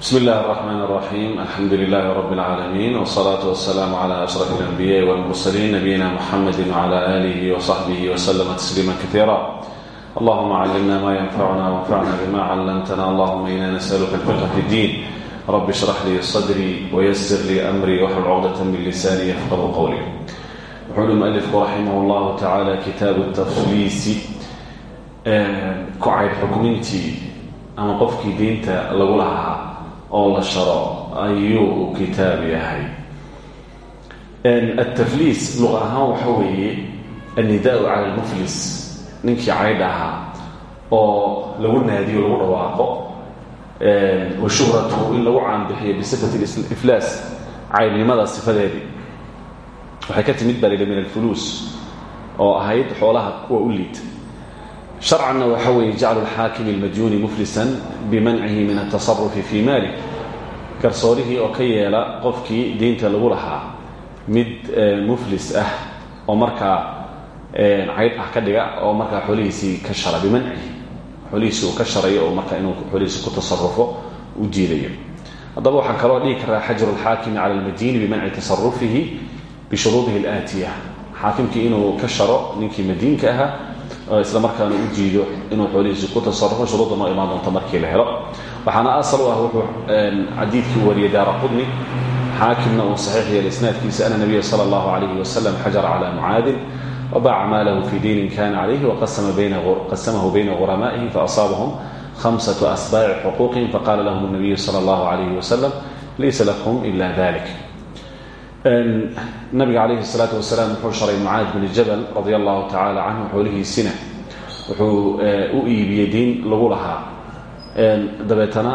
بسم الله الرحمن الرحيم الحمد لله رب العالمين والصلاة والسلام على أشرف الأنبياء والمرسلين نبينا محمد وعلى آله وصحبه وسلم تسليما كثيرا اللهم علمنا ما ينفعنا وانفعنا بما علمتنا اللهم إنا نسألك الفقه في الدين رب اشرح لي صدري ويسر لي أمري واحلل عقدة من لساني يفقه قولي وحول المؤلف رحمه الله تعالى كتاب التفليس كعيد حكمنتي أما قفكي دينتا لغلها oo la sharo ayuu kitaab yahay. Atafliis luqa ahaan waxa weeye annidaau cala lmuflis ninkii caydh ahaa oo lagu naadiyo lagu dhawaaqo wa shuhratuhu in lagu caanbixiyo bisifati iflaas caydhnimada sifadeedii. Waxay ka timid baa min alfuluus oo ahayd xoolaha kuwa u liita sharcanna waxa weeye jaclu lxaakimi almajhuuni muflisan bimancihi min altasarufi fii maalih garsoorihii oo ka yeela qofkii diinta lagu lahaa mid muflis ah oo markaa caydh ah ka dhiga oo markaa xoolihiisii ka shara bimancihi xoolihiisii uu ka sharayo oo markaa inuu xoolihiisi ku tasarufo u diidayo haddaba waxaa kaloo dhigi karaa xajru lxaakimi cala almadiini bimanci tasarufihi bishuruudihi alaatiya xaakimkii inuu ka sharo ninkii madiinka ahaa isla markaana u jiido inuu xoolihiisi ku tasarufo shuruudda noo imaan doonto markii la helo. Waxaana asal ah wuxuu xadiidkii wariyey daara qudni xaakimna uu saxiix yeelay isnaadkiisa ana nabiya sala allahu calayhi wasalam xajara calaa mucaadin wabaaca maalahu fii diinin kana calayhi waqasamahu bayna ghuramaa'ihi faasaabahum khamsatu asbaaci xuquuqihim faqaala lahum nabiyu sala allahu calayhi wasalam laysa lakum ila dalik nabiga calayhi salaatu wasalaam wuxuu sharay mucaad bni jabal radia allahu tacaala canhu xoolihiisina. Wuxuu u iibiyey diin lagu lahaa. Dabeetana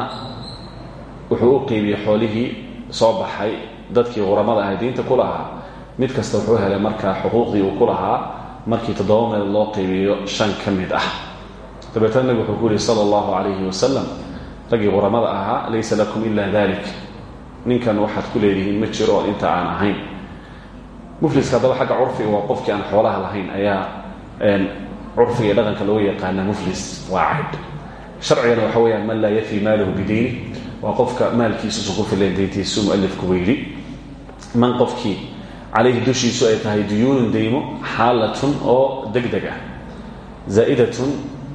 wuxuu u qiibiyey xoolihii soo baxay dadkii quramada ahay diinta ku lahaa. Mid kasta wuxuu helay markaa xuquuqdii uu ku lahaa markii toddoba meel shan ka ah. Dabeetana wuxuu ku yihi sala allahu calayhi wasalam raggii quramada ahaa laysa lakum ila dalik ninkan waxaad ku leedihiin ma jiro oo inta aan ahayn. Mufliska haddaba xagga curfiga waa qofkii aan xoolaha lahayn ayaa curfiga iyo dhaqanka loogu yaqaana muflis waa sharcigana waxa weyaan man laa yafi maaluhu bidiini waa qofka maalkiisuusan ku filayn dayntiisu mualifku weyli man qofkii calayhi dushiisu ay tahay duyuunun daymo xaalatun oo deg deg ah. Zaa'idatun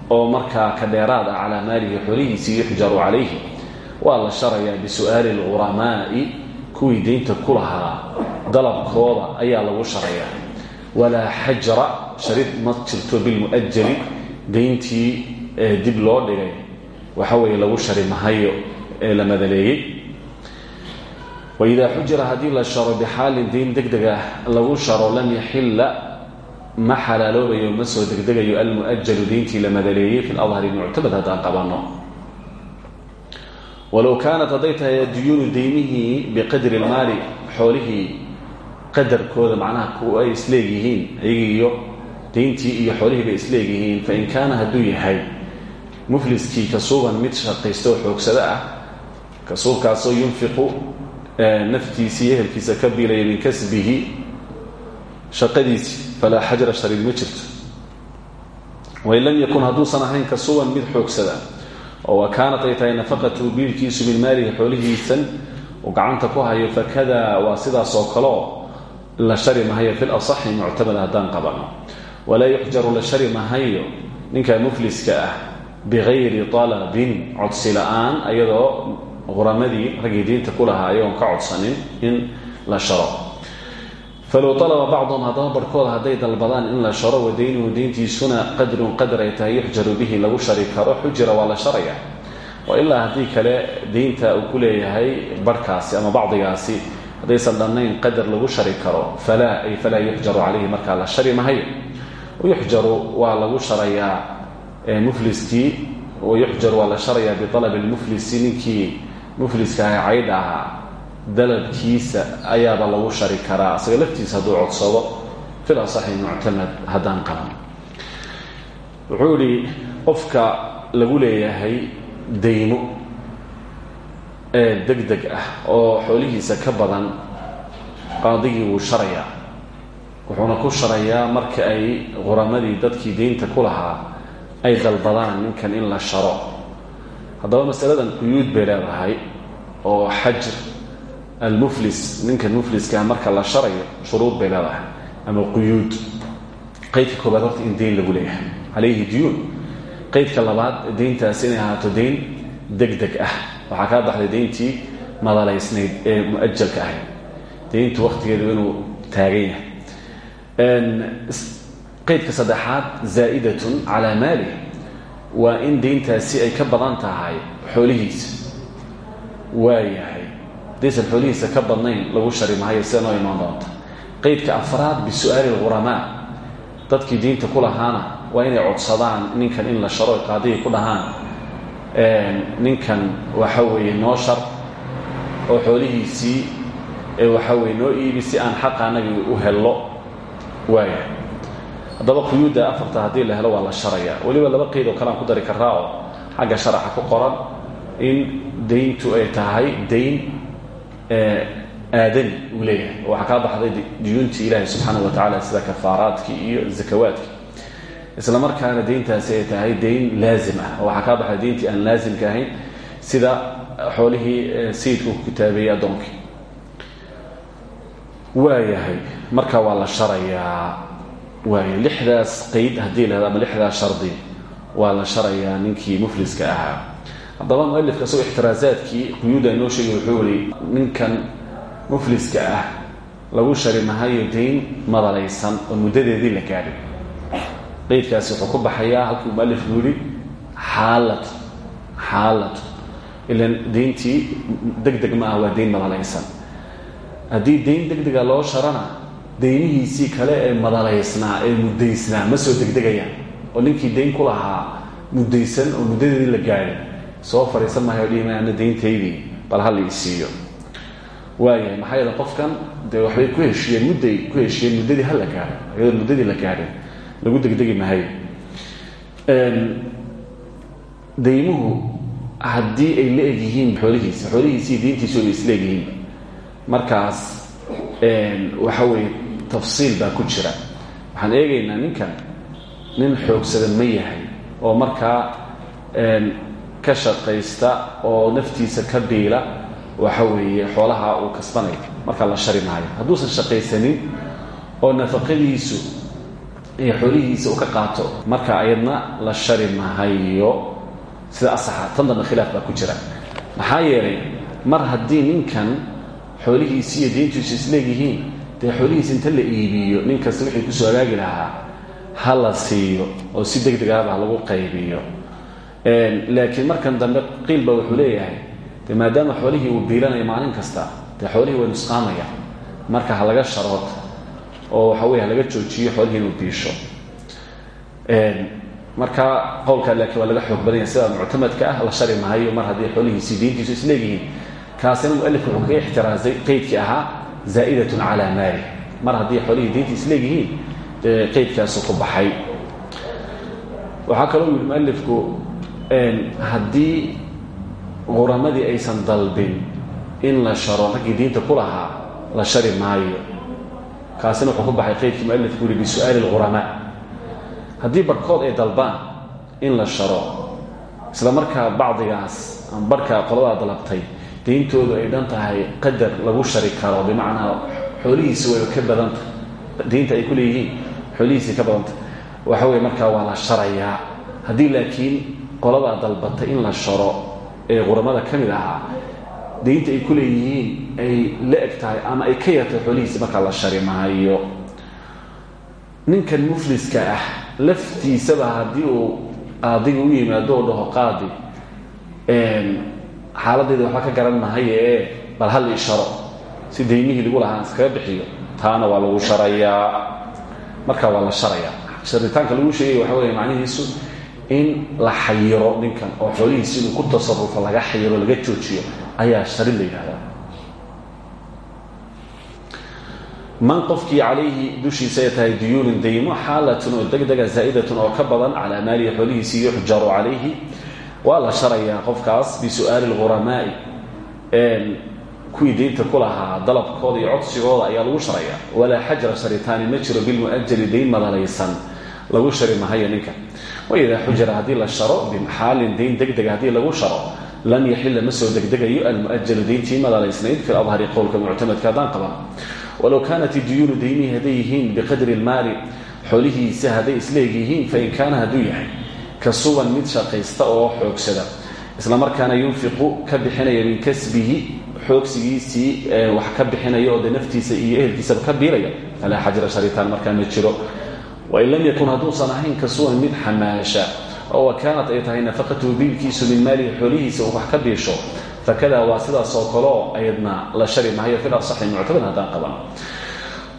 oo markaa ka dheeraad ah calaa maalihi xoolihiisii yuxjaru calayhi waa la sharayaa bisu'aali alquramaa'i kuwii daynta ku lahaa dalabkooda ayaa lagu sharayaa. Walaa xajra sharid ma jirto bilmu'ajali dayntii dib loo dhigay. Waxa weeye lagu shari mahayo ee la madaleeyey. Waidaa xujira haddii la sharo bixaalin dayn deg deg ah lagu sharo lam yaxilla ma xalaaloobayo ma soo degdegayo almu'ajalu dayntii la madaleeyey fi ladhari muctamad haddaan qabanno walow kaanat hadday tahay duyuunu daymihii biqadri lmaali xoolihii qadarkooda macnaha kuwa ay isleegyihiin ayagii iyo dayntii iyo xoolihii bay isleegyihiin fain kaana hadduu yahay mufliskii kasuuban mid shaqaysta oo xoogsada ah kasuubkaasoo yunfiqu naftiisii ehelkiisa ka biilaya min kasbihi shaqadiisi falaa xajra shariid ma jirto wain lam yakun hadduusan ahayn kasuuban mid xoogsada oo kaanat ay tahay nafaqatu biilkiisu min maalihi xoolihiisan uu gacanta ku hayo fakada waa sidaas oo kaleo la shari mahayo fi lasaxi muctamada haddaan qabano walaa yuxjaru la shari mahayo ninka mufliska ah bigayri alabin codsi la'aan ayadoo quramadii raggii diinta ka codsanin in la sharo falow alaba bacduhum haddaba barhkooda hadday dalbadaan in la sharo wadaynuhu dayntiisuna qadrun qadar ay tahay yuxjaru bihi lagu shari karo xujira waa la sharaya ilaa haddii kale daynta uu ku leeyahay barhkaasi ama bacdigaasi haddaysan dhannayn qadar lagu shari karo falaa ay falaa yuxjaru calayhi markaa la shari mahayo yuxjaru waa lagu sharayaa mufliskii wayuxjaru waa la sharayaa dalabkiisa ayaaba lagu shari karaa isaga laftiisa hadduu codsado fil asaxi muctamad haddaan qaban. Wuxuu idhi qofka lagu leeyahay daymo ee deg deg ah oo xoolihiisa ka badan qaadigii wuu sharayaa wuxuuna ku sharayaa marka ay quramadii dadkii daynta ku lahaa ay dalbadaan ninkan in la sharo. Haddaba masaladan quyuud bay leedahay oo xajr almuflis ninkan mufliska marka la sharayo shuruud bay leedahay ama quyuud qaydka koobaad horta in dayn lagu leeyahay calayhi diyuun qaydka labaad dayntaas inay ahaato dayn deg deg ah waxaa kaa baxday dayntii madalaysnayd ee mu'ajalka ahayd dayntu waktigeedu inuu taagan yahay qaydka saddexaad zaa'idatun calaa maalih waa in dayntaasi ay ka badan tahay xoolihiisa waayahay hadaysan xoolihiisa ka badnayn lagu shari maayo sida noo imaan doonta qaydka afraad bisu'aali lghuramaa dadkii diinta ku lahaana waa inay codsadaan ninkan in la sharo qaadiga ku dhahaan. Ninkan waxa noo shar oo xoolihiisii waxa weye noo iibi si aan xaqa anagii u hello waaya haddaba quyuudda afarta haddii la helo waa la sharayaa weliba laba qeyd oo kale ku dari karaa oo xagga sharaxa ku qoran in dayntu ay tahay dayn aadani uu leeyahay. Oo waxaa kaa baxday diyuuntii ilaahay subxaana wa tacaala sida kafaaraadkii iyo zakawaadkii isla markaana dayntaasi ay tahay dayn laazim ah. Oo waxaa kaa baxday dayntii aan laazimka ahayn sida xoolihii sayidka uu kitaabeeyey addoonkii waayahay marka waa la sharayaa. Waaya lixdaas qeyd haddii lahada ama lixdaas shardi waa la sharayaa ninkii mufliska ahaa haddaba mualifka isagoo ixtiraasaadkii quyuuda inoo sheegay wuxuu yihi ninkan mufliska ah lagu shari mahayo dayn madalaysan oo muddadeedii la gaadhin qeydkaasi wuxuu ku baxayaa halkii mualifku yihi xaalatu xaalatu ilan dayntii deg deg ma ah waa dayn madalaysan. Haddii dayn deg dega loo sharana daynihiisii kale ee madalaysnaa ee muddaysnaa ma soo degdegayaan. Oo ninkii dayn ku lahaa muddaysan oo muddadeedii la gaadhin soo fadhiisan maayo dhihi maana dayntaydii bal ha la isiiyo waayahay maxaa yeele qofkan dee waxbay ku heshiyeen mudday ku heshiyeen muddadii ha la gaadho iyadoo muddadii la gaadhin lagu degdegi mahayo daymuhu haddii ay la eg yihiin xoolihiisa xoolihiisii diintiisu ay isla egyihiin markaas waxa weeye tafsiil baa ku jira. Waxaan eegaynaa ninkan nin xoogsada ma yahay oo markaa ka shaqaysta oo naftiisa ka biila waxa weeye xoolaha uu kasbanayo markaa la shari maayo hadduusan shaqaysanin oo nafaqadiisu iyo xoolihiisa uu ka qaato marka ayadna la shari mahayo sida asaxa. Tan khilaaf baa ku jira. Maxaa yeelay mar haddii ninkan xoolihiisi iyo diintiisu isleegyihiin dee xoolihiisa inta la iibiyo nin kasta wixii ku soo hagaagi lahaa ha la siiyo oo si deg deg ahba lagu qaybiyo laakiin markan dambe qiilba wuxuu leeyahay. De maadaama xoolihii uu biilanayo maalin kasta dee xoolihii way nusqaamaya marka ha sharood oo waxa weye ha laga joojiyo xoolihii inuu biisho marka qowlkaa laakiin waa laga xoog badanya sida muctamadka ah la shari mahayo mar haddii xoolihiisi diintiisu isleegyihiin kaasina mualifku wuxuu kaga ixtiraasay qeydkii ahaa zaa'idatun calaa maali. Mar haddii xoolihii diinta isleegyihiin qeydkaasu ku baxay. Waxaa kaloo yidhi mualifku haddii quramadii aysan dalbin in la sharo raggii diinta ku lahaa la shari maayo. Kaasina wuxuu ku baxay qeydkii mualifku yihi bisu'aali lghuramaa haddii barhkood ay dalbaan in la sharo isla markaa bacdigaas ama barhka qoladaa dalabtay dayntoodu ay dhan tahay qadar lagu shari karo bimacnaa xoolihiisi way ka badanta diinta ay ku leeyihiin xoolihiisii ka badanta waxa weye markaa waa la sharayaa. Haddii laakiin qoladaa dalbatay in la sharo ee quramada ka mid ahaa daynta ay ku ay la eg tahay ama ay ka yartay xoolihiisi markaa la shari maayo ninkan mufliska ah laftiisaba haddii uu qaadiga u yimaado dhaho qaadi xaaladdeeda waxba ka garan mahaye bal hal ii si daymihii lagu lahaan iskaga bixiyo taana waa lagu sharayaa. Marka waa la sharayaa. Sharitaanka lagu sheegay waxa weeye macnihiisu in la xayiro ninkan oo xoolihiisi inuu ku tasarufo laga xayiro laga joojiyo ayaa shari la yidhahdaa. Man qofkii calayhi dushiisa ay tahay duyuunin daymo xaalatun oo degdega zaa'idatun oo ka badan calaa maalihi xoolihiisii yuxjaru calayhi. Waa la sharayaa qofkaas bisu'aali lghuramaai kuwii diinta ku lahaa dalabkooda iyo codsigooda ayaa lagu sharayaa. Walaa xajra sharitaani ma jiro bilmu'ajali dayn madalaysan lagu shari mahayo ninka waidaa xujira haddii la sharo bimxaalin dayn degdega haddii lagu sharo lam yaxila ma soo degdegayo almuajalu dayntii madalaysnayd fi adhari qowlka muctamadka haddaan qaban walow kaanat iduyuunu daymihi hadday yihiin biqadri ilmaali xoolihiisa hadday isleegyihiin fain kaana hadduu yahay ka suban mid shaqaysta oo xoogsada. Isla markaana yunfiqu ka bixinaya min kasbihi xoogsigiisii wax ka bixinaya oo naftiisa iyo ehelkiisaba ka biilaya falaa xajra sharitaan markaa ma jiro wain lam yakun hadduusan ahayn ka suban mid xamaasha oo kaanat ay tahay nafaqatuhu biilkiisu min maalihi xoolihiisa uu wax ka biisho fakada waa sidaas oo kaleo ayadna la shari mahayo fil asaxi muctamad haddaan qaban.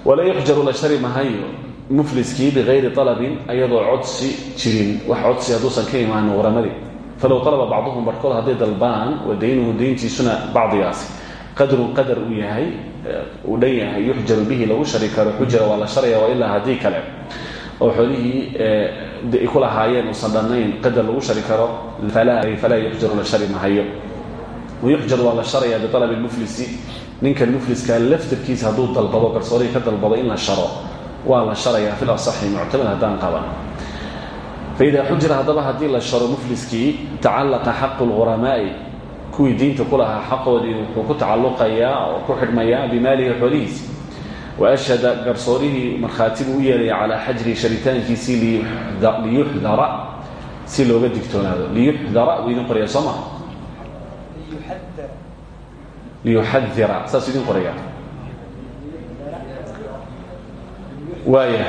Walaa yuxjaru la shari mahayo mufliskii bikayri alabin ayadoo codsi jirin wax codsi hadduusan ka imaanin waramadii falow alaba bacduhum barhkood hadday dalbaan wa daynuhu dayntiisuna bacdigaasi. Qadrun qadar uu yahay uu dhan yahay yuxjaru bihi lagu oo xoolihii ay ku lahaayeen uusan dhannayn qadar lagu shari karo falaa yuxjaru la shari mahayo wayuxjar waa la sharayaa bialabi lmuflisi ninkan mufliska laftarkiisa hadduu dalbado garsoorii ka dalbado in la sharo waa la sharayaa fil asaxi muctamad haddaan qaban. Faida xujira haddaba haddii la sharo mufliskii tacallaqa xaqu lghuramaa'i kuwii diinta ku lahaa xaqoodii wuxuu ku tacalluqayaa oo ku xidhmayaa bimaalihi xoolihiisi wa ashhada garsoorihii markhaati buu u yeelaya calaa xajrihi sharitaankiisii liyuxdara si looga digtoonaado liyuxdara wuu idin qoraya soo maa liyuxadira saasuu idin qoraya waaya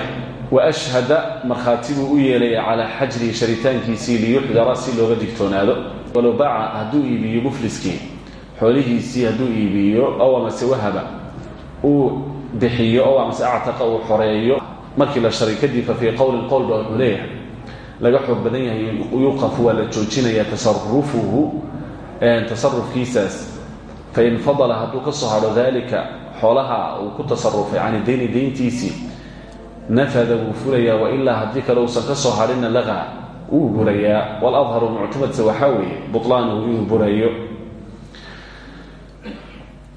washhada markhaati buu u yeelaya calaa xajrihi sharitaankiisii liyuxdara si looga digtoonaado walow baaca hadduu iibiyo mufliskii xoolihiisii hadduu iibiyo ow amase wahaba uu bixiyo ow amase actaqa uu xoreeyo markii la sharay kadib fa fii qowlin qowl baa wuxuu leeyahay laga xoog badan yahay yuqafu waa la joojinayaa tasarufuhu tasarufkiisaas fain fadala hadduu ka soo hadho daalika xoolaha uu ku tasarufay cani dayni dayntiisii nafada wuu fulayaa wailaa haddii kale uusan ka soo hadhina laqa wuu burayaa. Waladharu muctamadse waxaa weeye butlaanuhu inuu burayo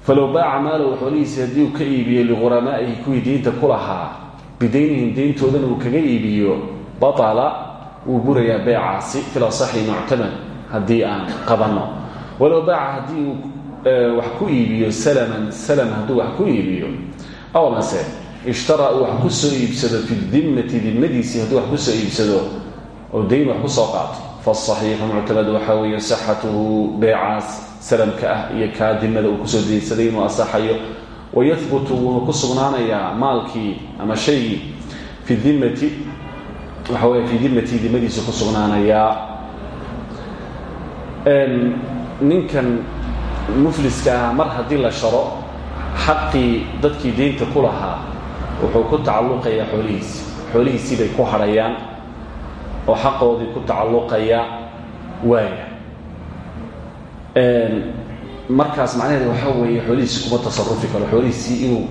falow baaca maalahu xoolihiisi haddii uu ka iibiyo liquramaa'ihi kuwii diinta ku lahaa bidaynihim uu kaga iibiyo batala wuu burayaa beecaasi fil asaxi muctamad haddii aan qabanno walow baaca haddii uu wax ku iibiyo salaman salam hadduu wax ku iibiyo aw amase ishtara uu ku soo iibsado fi dimmati dimadiisii hadduu wax ku soo iibsado oo dayn wax ku soo qaato faasaxiixu muctamad waxaa weeye sixatuhu beecaas salamka ah iyo kaa dimada uu ku soo daynsaday inuu asaxayo wayahbutu wuuna ku sugnaanayaa maalkii ama shaygii fi dimmati waxa wey fii dimmati dimadiisu ku sugnaanayaa ninkan mufliska ah mar haddii la sharo xaqii dadkii deynta ku lahaa wuxuu ku tacalluqayaa xoolihiisii xoolihiisii bay ku hadhayaan oo xaqoodii ku tacalluqaya waaya markaas macnaheed waxaa weeye xoolihiisi kuma tasarufi karo. Xoolihiisii inuu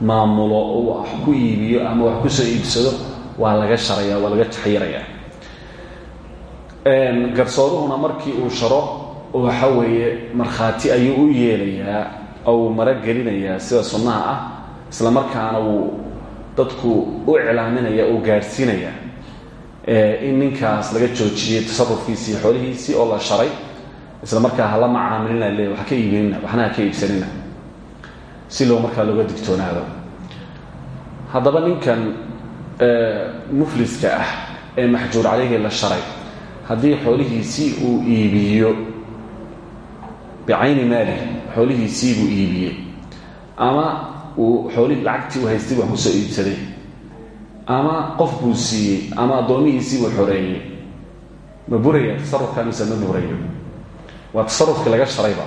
maamulo oo wax ku iibiyo ama wax ku soo iibsado waa laga sharaya waa laga taxyirayaa garsooruhuna markii uu sharo waxa weeye markhaati ayuu u yeelayaa oo uu maragelinayaa sida sunnaha ah isla markaana wuu dadku u iclaaminaya uu gaadhsiinaya. In ninkaas laga joojiyey tasarufkiisii xoolihiisii oo la sharay isla markaa hala macaamilina le wax ka iibinina waxna ha ka iibsanina. Si loo markaa looga digtoonaado. Haddaba ninkan mufliska ah ee maxjuur caleyhi la sharay haddii xoolihiisii uu iibiyo bicayni maali xoolihiisii buu iibiyey ama uu xoolihii lacagtii u haystay wax ku soo iibsaday ama qof buu siiyey ama addoomihiisii buu xoreeyey ma buraya tasarufka mise ma burayo waa tasarufkii laga sharayba.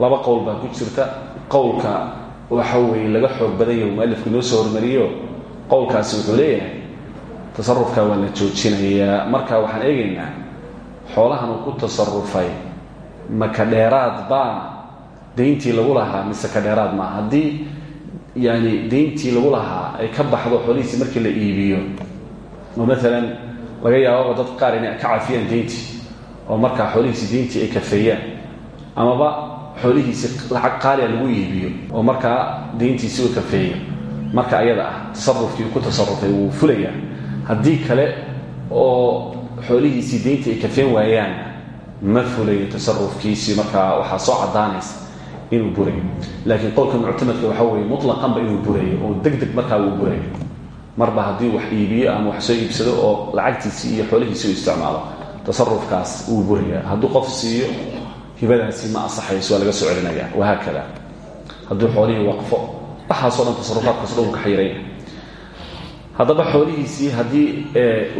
Laba qowl baa ku jirta. Qowlka waxa weeye laga xoog badan yahay mualifku inoo soo hormariyo. Qowlkaasi wuxuu leeyahay tasarufka waa la joojinayaa marka waxaan eegaynaa xoolahan uu ku tasarufay ma ka dheeraad baa dayntii lagu lahaa mise ka dheeraad maa haddii yani dayntii lagu lahaa ay ka baxdo xoolihiisii markii la iibiyo oo maalan laga yaababa dad qaar inay ka cafiyaan dayntii oo markaa xoolihiisii dayntii ay kafeeyaan. Amaba xoolihiisii lacag qaaliya lagu iibiyo oo markaa dayntiisii uu kafeeyo. Marka ayada ah tasarufkii ku tasarufay wuu fulayaa. Haddii kale oo xoolihiisii dayntii ay kafeen waayaan ma fulayo tasarufkiisii markaa waxaa soo cadaanaysa inuu burayo laakiin qowlka muctamadka waxaa weeye mutlaqanba inuu burayo oo deg deg markaa uu burayo marba haddii wax iibiyo ama wax soo iibsado oo lacagtiisii iyo xoolihiisi u isticmaalo tasarufkaas wuu buraya hadduu qof siiyo hibadaasi ma asaxayso waa laga soo celinaya wahaakada hadduu xoolihii waqfo waxaasoo dhan tasarufaadkaas dhan uu ka xayiran yahay haddaba xoolihiisii haddii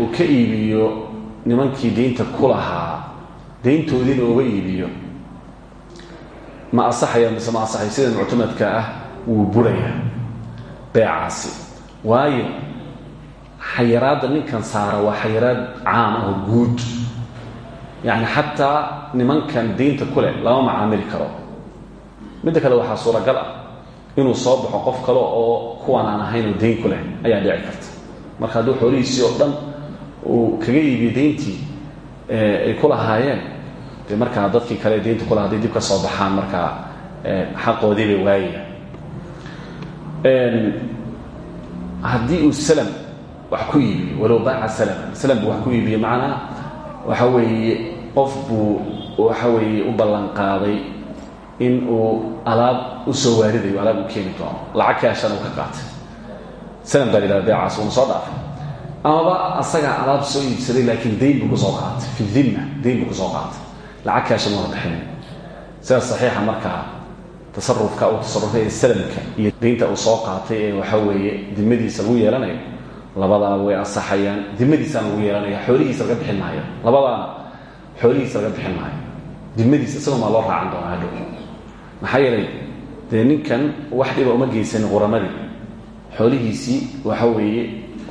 uu ka iibiyo nimankii deynta ku lahaa deyntoodiina uga iibiyo ma asaxaya mise ma asaxay sida muctamadka ah wuu buraya beecaasi. Waayo xayiraadda ninkan saara waa xayiraad caam ah oo guud yacni xataa nimankan deynta ku leh lama macaamili karo. Midda kale waxaa suuragal ah inuu soo baxo qof kale oo kuwan aan ahayn oo deyn ku ayaa dhici karta. Marka hadduu xoolihiisii oo dhan uu kaga iibiyo deyntii ay ku lahaayeen dee markaa dadkii kale deynta kulaha haday dib ka soo baxaan markaa xaqoodii bay waayaya haddii uu slm wax ku iibiyo walow baaca slm buu wax ku iibiye macnaa waxa weeye qof buu waxa weeye u ballan qaaday in uu alaab u soo waaridayo alaab uu keeni doono. Lacag kaashana uu ka qaatay. Slm baa la yidhahda beecaas uuna soo dhaafay. Amaba asagaa alaab soo iibsaday laakiin dayn buu ku soo qaatay. Fi dimma dayn buu ku soo qaatay. Lacag kaasha ma warbixinin sidaas saxiixa markaa tasarufka uu tasarufay ee salamka iyo daynta uu soo qaatay ee waxa weeye dimadiisa lagu yeelanayo labadaana way asaxayaan. Dimadiisana lagu yeelanaya xoolihiisa laga bixin maayo. Labadaana xoolihiisa laga bixin maayo. Dimadiisa isagoo maa loo raacan doonaa hadhow. Maxaa yeelay dee ninkan wax dhiba uma geysanin quramadii. Xoolihiisii waxa weeye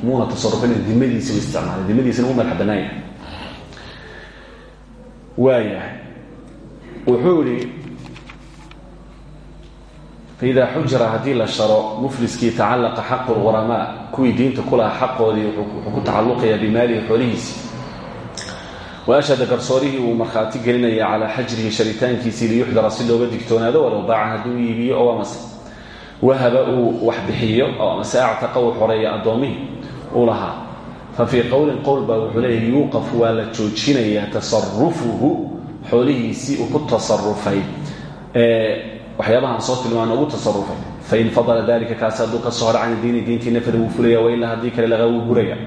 muuna tasarufin dimadiisa u isticmaalay. Dimadiisana u madax banaanya waayahay faida xujira haddii la sharo mufliskii tacalaqa xaqu lghuramaa kuwii diinta ku lahaa xaqoodii wuxuu ku tacalluqayaa bimaalihi xoolihiisii wa ashhada garsoorihii uu markhaati gelinaya calaa xajrihi sharitaankiisii liyuxdara si looga digtoonaado walow baaca hadduu iibiyo oo amase wahaba uu wax bixiyo oo amase actaqa uu xoreeya addoommihii fa fii qowlin qowl baa wuxuu leeyahy yuuqaf waa la joojinayaa tasarufuhu xoolihiisii uu ku tasarufay waxyaabahaan soo tilmaano ugu tasarufay fain fadala dalika kaasi hadduu ka soo hor can diini diintii nafada wuu fulaya wailaa haddii kale laga wuu buraya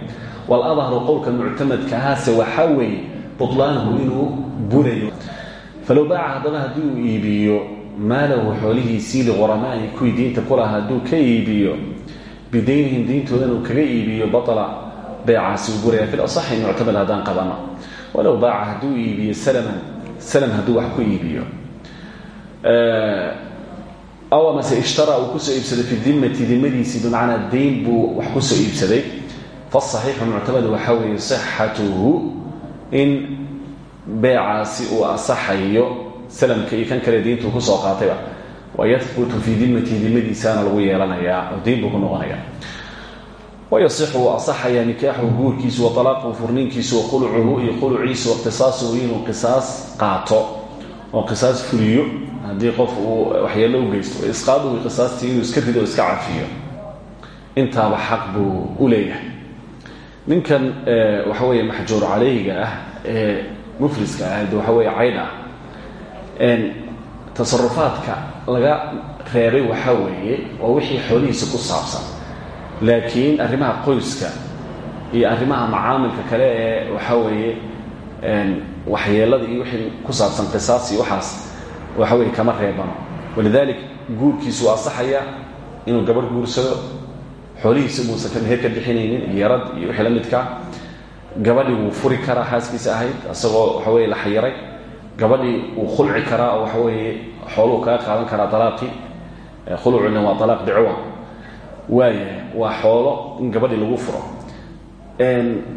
waladharu qowlka muctamadkahaase waxaa weeye buطlaanhu inuu burayo. Falow baaca haddaba haddii uu iibiyo maalahu xoolihiisii liquramaai kuwii diinta kulaha hadduu ka iibiyo bidaynihim diintoodan uu kaga iibiyo baطla beecaasi uu buraya fi lasaxi muctamad haddaan qabano. Walow baaca hadduu iibiyo salman salm hadduu wax ku iibiyo aw amase ishtara uu ku soo iibsaday fi dimati dimadiisii bimacnaa dayn buu wax ku soo iibsaday. Fasaxiixu muctamad waxaa weeye sixatuhu in beecaasi uu asaxayo salamka iyo kan kale diintuu ku soo qaatayba. Wayahbutu fii dimatihi dimadiisaana lagu yeelanayaa oo dayn buu ku noqonaya wayasixu wuu asaxayaa nikaaxuhu wa alaaquhu furniinkiisu wa qulucuhu iyo quluciisu waqisaasuhu inuu qisaas qaato oo qisaas fuliyo haddii qof uu waxyeello u geysto isqaaduhu qisaastii inuu iska rido o iska cafiyo intaaba xaq buu u leeyahay. Ninkan waxa weeye maxjuur calayhiga ah ee mufliska ah de waxa weeye cayd ah tasarufaadka laga reebay waxaa weeye waa wixii xoolihiisa ku saabsan. Laakiin arrimaha qoyska iyo arrimaha macaamilka kale ee waxaa weeye waxyeelada iyo wixii ku saabsan qisaas iyo waxaas waxa weye kama reebano. Walidalik guurkiisu waa asaxaya inuu gabadh guursado. Xoolihiisa muusan meher ka yarad iyo wixii la midka. Furi karaa xaaskiisa ahayd isagoo waxa weye la xayiray. Gabadhii wuu khulci karaa waxa weeye xooluhu kaga qaadan karaa alaaqii khulucuna waa alaaq bicwa waayahay waa xoolo in gabadhii lagu furo.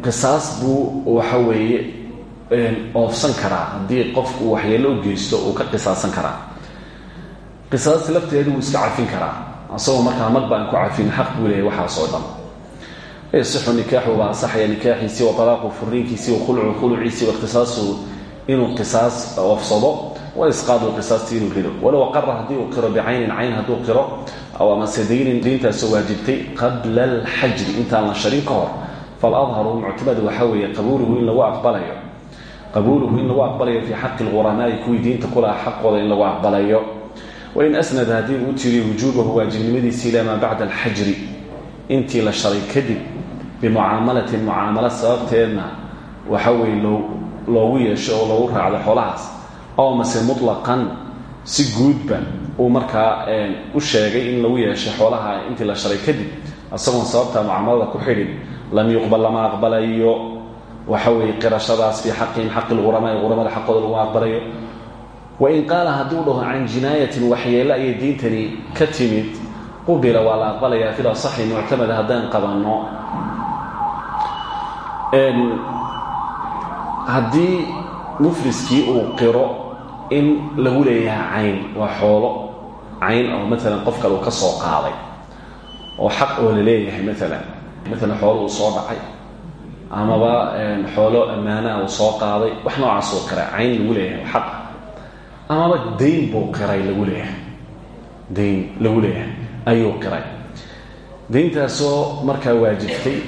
Qisaas buu waxa weeye oofsan karaa haddii qofku waxyeello u geysto uu ka qisaasan karaa qisaasti lafteedu wuu iska cafin karaa asagoo markaa baan ku cafin xaq buu leeyahy waxaas oo dhan. Yasixu nikaaxu baa asaxaya nikaaxiisii wa alaaqu furiinkiisii wa khulcu khuluciisii waiktisaasuhu inuu qisaas oofsado wa isqaadu qisaastii inuu rido walow aqara haddii uu qiro bicaynin cayn hadduu qiro aw amase daynin diintaasoo waajibtay qabla alxajri intaan la sharin ka hor faladharu muctamad waxaa weeye in lagu aqbalayo qabuuluhu in lagu aqbalayo fii xaqi lquramaai kuwii diinta kulaha xaqooda in lagu aqbalayo. Wain asnada haddii uu tiriyo wujuubahu waajibnimadiisi ilaa maa bacda alxajri intii la sharay kadib bimucaamalatin mucaamalo sababteedna waxa weye loogu yeesho oo loogu raacdo xoolahaas. Oo mase mutlaqan si guudba uu markaa u sheegay in lagu yeeshay xoolaha intii la sharay kadib isagoon sababtaa mucaamalada ku xidhin lam yuqbal lama aqbalayo waxa weeye qirashadaas fii xaqihim xaqi lquramaai quramada xaqooda laguma aqbalayo. Wain qaala hadduu dhaho can jinaayatin waxyeelo ayay diintani ka timid qubila waa la aqbalayaa fil asaxi muctamada haddaan qabanno. Haddii mufliskii uu qiro in lagu leeyahay cayn waa xoolo cayn oo maalan qof kale uu ka soo qaaday oo xaq oo la leeyahay maalan maalan xoolo uu soo dhacay amaba xoolo ammaanaa uu soo qaaday wax noocaas uu qiray cayn lagu leeyahay oo xaq. Amaba dayn buu qiray lagu leeyahay. Dayn lagu leeyahay ayuu qiray dayntaasoo markaa waajibtay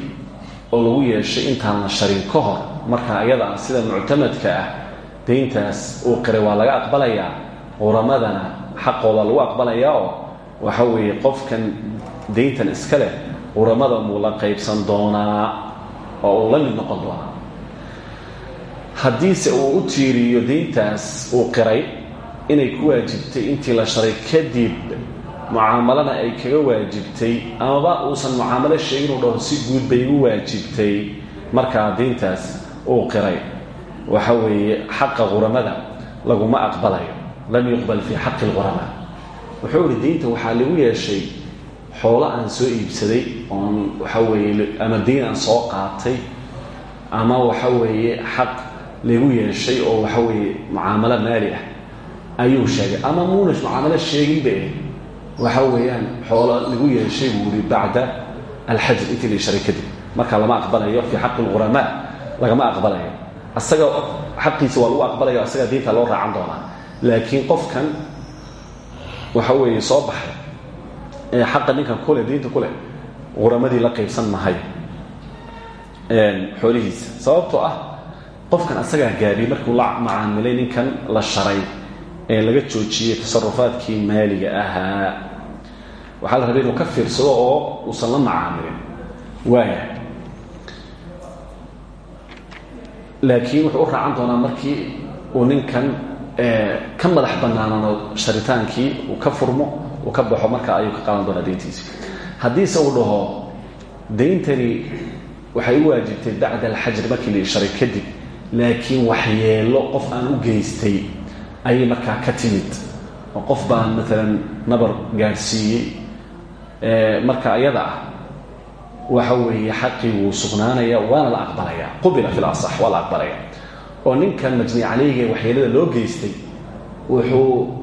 oo lagu yeeshay intaan la sharin ka hor marka ayada ah sida muctamadka ah dayntaas uu qiray waa laga aqbalayaa quramadana xaqooda lagu aqbalayaa oo waxa weeye qofkan dayntan iska leh quramada muu la qaybsan doonaa oo uu la mid noqon doonaa. Haddiise uu u tiiriyo dayntaas uu qiray inay ku waajibtay intii la sharay kadib mucaamalana ay kaga waajibtay amaba uusan mucaamalo sheegin uu dhaho si guud bay igu waajibtay markaa dayntaas uu qiray. Waxa weeye xaqa quramada laguma aqbalayo lam yuqbal fii xaqi lqurama wuxuu ihi diinta waxaa lagu yeeshay xoolo aan soo iibsaday oon waxa weeye ama diin aan soo qaatay ama waxa weeye xaq lagu yeeshay oo waxa weeye mucaamalo maali ah ayuu sheegay. Ama muunash mucaamalo sheeginba eh waxa weeyaan xoolo lagu yeeshay buu bacda alxajr intii la kadib. Marka lama aqbalayo fii xaqi lquramaa lagama aqbalayo. Asaga xaqiisa waa lagu aqbalayo asaga diinta loo raacan doonaa. Laakiin qofkan waxa weeye soo baxay ee xaqa ninkan kuleh diinta kuleh quramadii la qaybsan mahay xoolihiisa. Sababtoo ah qofkan asagaa gaabiyey markuu la macaamilay ninkan la sharay ee laga joojiyey tasarufaadkii maaliga ahaa. Waxaa la rabay inuu ka fiirsado oo uusan la macaamilin. Waaya laakiin wuxuu u raacan doonaa markii uu ninkan ka madax banaanano sharitaankii uu ka furmo uu ka baxo marka ayuu ka qaadan doonaa dayntiisi haddiise uu dhaho dayntani waxay u waajibtay bacda alxajri markii la sharay kadib laakiin waxyeelo qof aan u geystay ayay markaa ka timid. Oo qof baan maalan nabar gaadhsiiyey marka iyada ah waxa weeye xaqii wuu sugnaanaya waana la aqbalaya qubila fi lasax waa la aqbalaya oo ninkan majni caleyga waxyeelada loo geystay wuxuu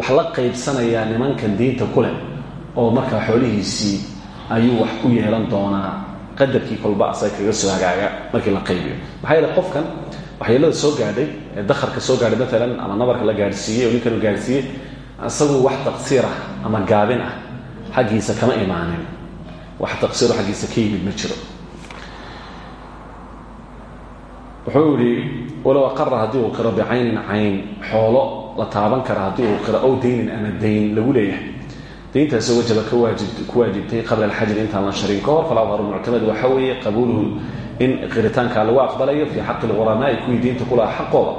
wax la qaybsanayaa nimankan diinta ku leh oo markaa xoolihiisii ayuu wax ku yeelan doonaa qadarkii kolba asaga kaga soo hagaaga markii la qaybiyo. Maxaa yeele qofkan waxyeelada soo gaadhay ee dakharka soo gaadhay maalan ama nabarka la gaadhsiiyey oo ninkan uu gaadhsiiyey wax taqsiir ah ama gaabin ah xaggiisa kama imaanin. Wax taqsiiro xaggiisa ka yimid wuxuu yihi walow aqara haddii uu qiro bicaynin cayn xoolo la taaban kara haddii uu qiro ow daynin ama dayn lagu leeyahay. Dayntaasoo wajaba ka waajib ku waajibtay qabla alxajri intaan la sharin. Ka hor faladharu muctamad waxa weeye qabuuluhu in qiritaanka lagu aqbalayo fii xaqi lquramaai kuwii diinta kulaha xaqooda.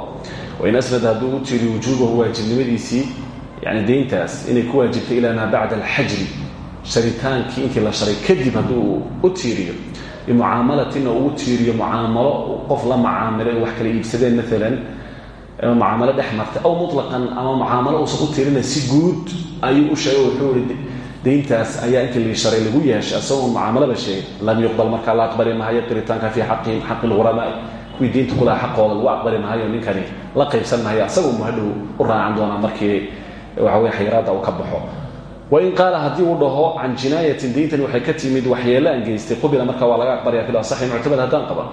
Wain asnad hadduu u tiri wujuubahu waajibnimadiisii yani dayntaas inay ku waajibtay ilaa maa bacda alxajri sharitaankii intii la sharay kadib hadduu u tiiriyo bimucaamalatin oo uu tiiriyo mucaamalo qof la macaamilay wax kala iibsadeen maalan mucaamalo dhex martay aw mutlaqan ama mucaamalo uusan u tiirina si guud ayuu u sheegay wuxuu ihi dayntaas ayaa intii la sharay lagu yeeshay isagoo mucaamalaba sheegay. Lam yuqbal markaa la aqbali maayo qiritaanka fii xaqihim xaqi lghuramaai kuwii diinta kulaha xaqooda lagu aqbali maayo ninkani la qaybsan maayo asagoo muhadhow u raacan doonaa markii waxa weye xayraadda uu ka baxo. Wain qaala haddii uu dhaho can jinaayatin dayntani waxay ka timid waxyeelo aan geystay qubila marka waa laga aqbalaya fil asaxi muctamad haddaan qaban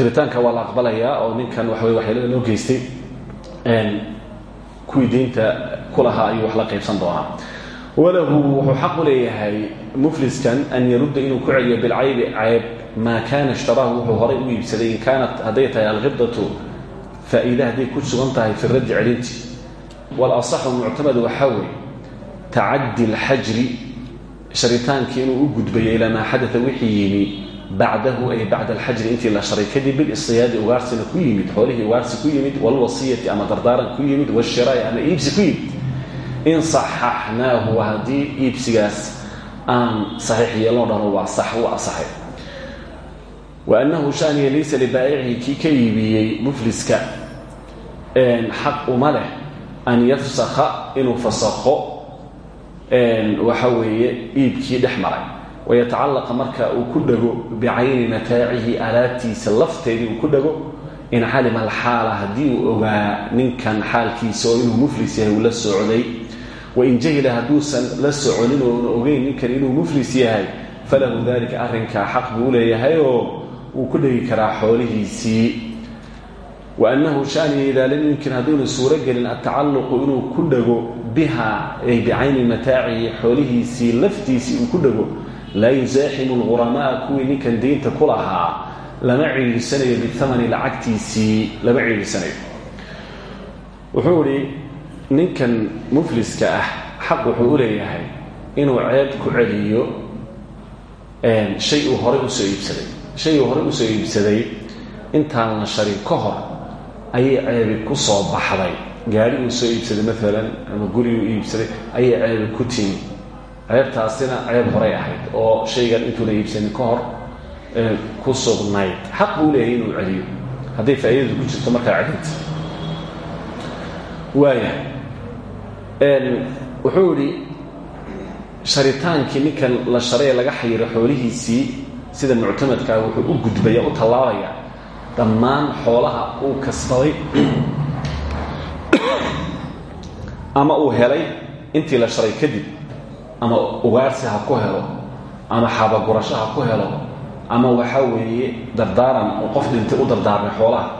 qiritaanka waa la aqbalayaa oo ninkan waxa wey waxyeelada loo geystay kuwii diinta kulahaa ayuu wax la qaybsan doonaa. Walahu wuxuu xaq u leeyahay mufliskan an yarudda inuu ku celiyo bilcaybi cayb maa kaana ishtaraahu wuxuu horay u iibsaday in kaanat hadday tahay alkhibdatu faa'iida hadday ku sugan fi raddi celinti walasaxu muctamad waxaa weeye tacadi alxajri sharitaankii inuu u gudbayo ilaa maa xadaa wixii yimi bacdahu ay bacda alxajri intii la sharay kadib bilistiyaadi ugaarsina ku yimid xoolihii ugaarsi ku yimid walwasiyati ama dardaaran ku yimid washiraai ama iibsi ku yimid. In saxaxnaahu haddii iibsigaas aan saxiix yeelno dhano waa sax u asaxay wa annahu shaniya laysa libaa'icihi kii ka iibiyey mufliska xaq uma leh an yafsakha inuu fasakho waxa weeye iibkii dhex maray wayatacalaqa marka uu ku dhego bicayni mataacihi alaabtiisa lafteedii uu ku dhego in calima alxaala haddii uu ogaa ninkan xaalkiisa oo inuu muflis yahay uu la socday wain jahila hadduusan la soconin oona ogeyn ninkan inuu muflis yahay falahu dalika arrinkaa xaq buu u leeyahayoo wuu ku dhegi karaa xoolihiisii wa annahu shaniya idaa lam yumkin hadduuna suuro gelin atacaluqu inuu ku dhego biha ay bicayni mataacihi xoolihiisii laftiisii uu ku dhego laa yusaaximu lghuramaa kuwii ninkan deynta ku lahaa lama ciiirsanayo bitamani lacagtiisii lama ciiirsanayo wuxuu idhi ninkan mufliska ah xaq wuxuu u leeyahay inuu ceeb ku celiyo shay uu horay u soo iibsaday. Shay uu horay u soo iibsaday intaan la sharin ka hor ayay ceebi ku soo baxday. Gaari uu soo iibsaday maalan ama guri uu iibsaday ayay ceebi ku timi ceebtaasina ceeb horay ahayd oo shaygan intuuna iibsanin ka hor ku sugnayd. Xaq buu leeyahay inuu celiyo. Hadday faa'iidadu ku jirto markaa celinta waaya wuxuu idhi sharitaankii ninkan la sharay laga xayiro xoolihiisii sida muctamadkaa wuxuu u gudbaya u tallaabaya dhammaan xoolaha uu kasbaday ama uu helay intii la sharay kadib ama ugaarsi ha ku helo ama xabagurasho ha ku helo ama waxaa weeye dardaaran qof dhintay u dardaarmay xoolaha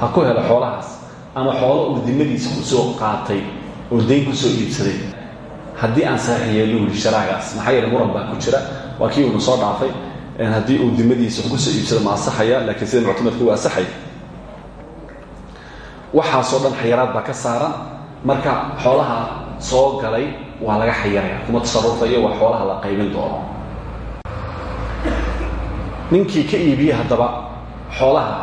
ha ku helo xoolahaas ama xoolo uu dimadiisa ku soo qaatay oo dayn ku soo iibsaday. Haddii aan saxiix yeello wuli sharaagaas maxaa yeele muran baa ku jira waa kii uuna soo dhaafay haddii uu dimadiisa wax ku soo iibsado ma asaxaya laakiin sida muctamadka uu asaxay waxaasoo dhan xayiraad baa ka saaran marka xoolaha soo galay waa laga xayiraya kuma tasarufayo waa xoolaha la qaybin doono. Ninkii ka iibiyey haddaba xoolaha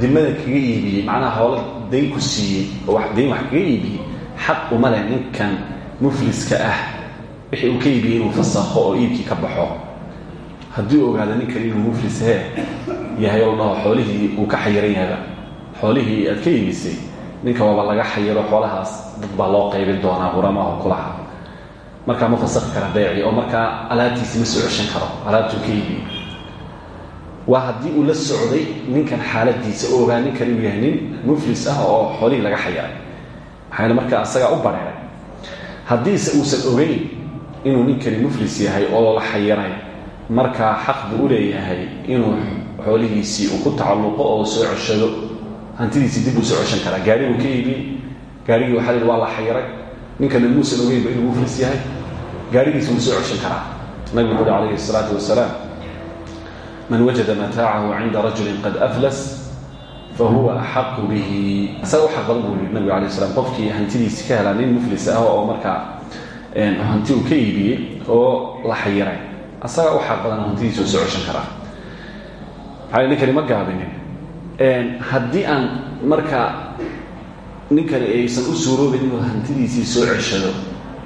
dimada kaga iibiyey macnaha hoola dayn ku siiyey oo dayn wax kaga iibiyey xaq uma leh ninkan mufliska ah. Wixii uu ka iibiyey inuu fasakho oo iibkii ka baxo. Haddii ogaado ninkan inuu muflis hee yahay oo dhaho xoolihii uu ka xayiran yahayba xoolihii aad ka iibisay ninka waaba laga xayiro xoolahaas dad baa loo qaybin doonaa huramaho kulaha markaa ma fasakhi kara beeci oo markaa alaabtiisi ma soo ceshan karo alaabtuu ka haddii uu la socday ninkan xaaladiisa oo ogaa ninkan inuu yahay nin muflis ah oo xoolihii laga xayiray maxaa markaa asagaa u bareeray. Haddiise uusan ogeyn inuu ninkani muflis yahay oo la xayiray markaa xaq buu u leeyahay inuu xoolihiisii uu ku tacalluqo oo soo ceshado. Hantidiisii dib uu soo ceshan karaa. Gaariguu ka iibiyey gaarigii waxaa la waa la xayiray ninkana muusan ogeynba inuu muflis yahay gaarigiisi wuu soo ceshan karaa. Nabigu wuxu uhi calayhi الsalaatu wasalaam man wajada mataacahu cinda rajuli qad aflas fahuwa axaqu bihi. Isaga u xaq badan buu yii nabigu alay slam qofkii hantidiisi ka helaa nin muflis ah oo markaa hanti uu ka iibiyey oo la xayiray asaga u xaq badan hantidiisa u soo ceshan karaa. Maxaa ninkani ma gaabinin. Haddii aan markaa ninkani aysan u suuroobin inuu hantidiisii soo ceshado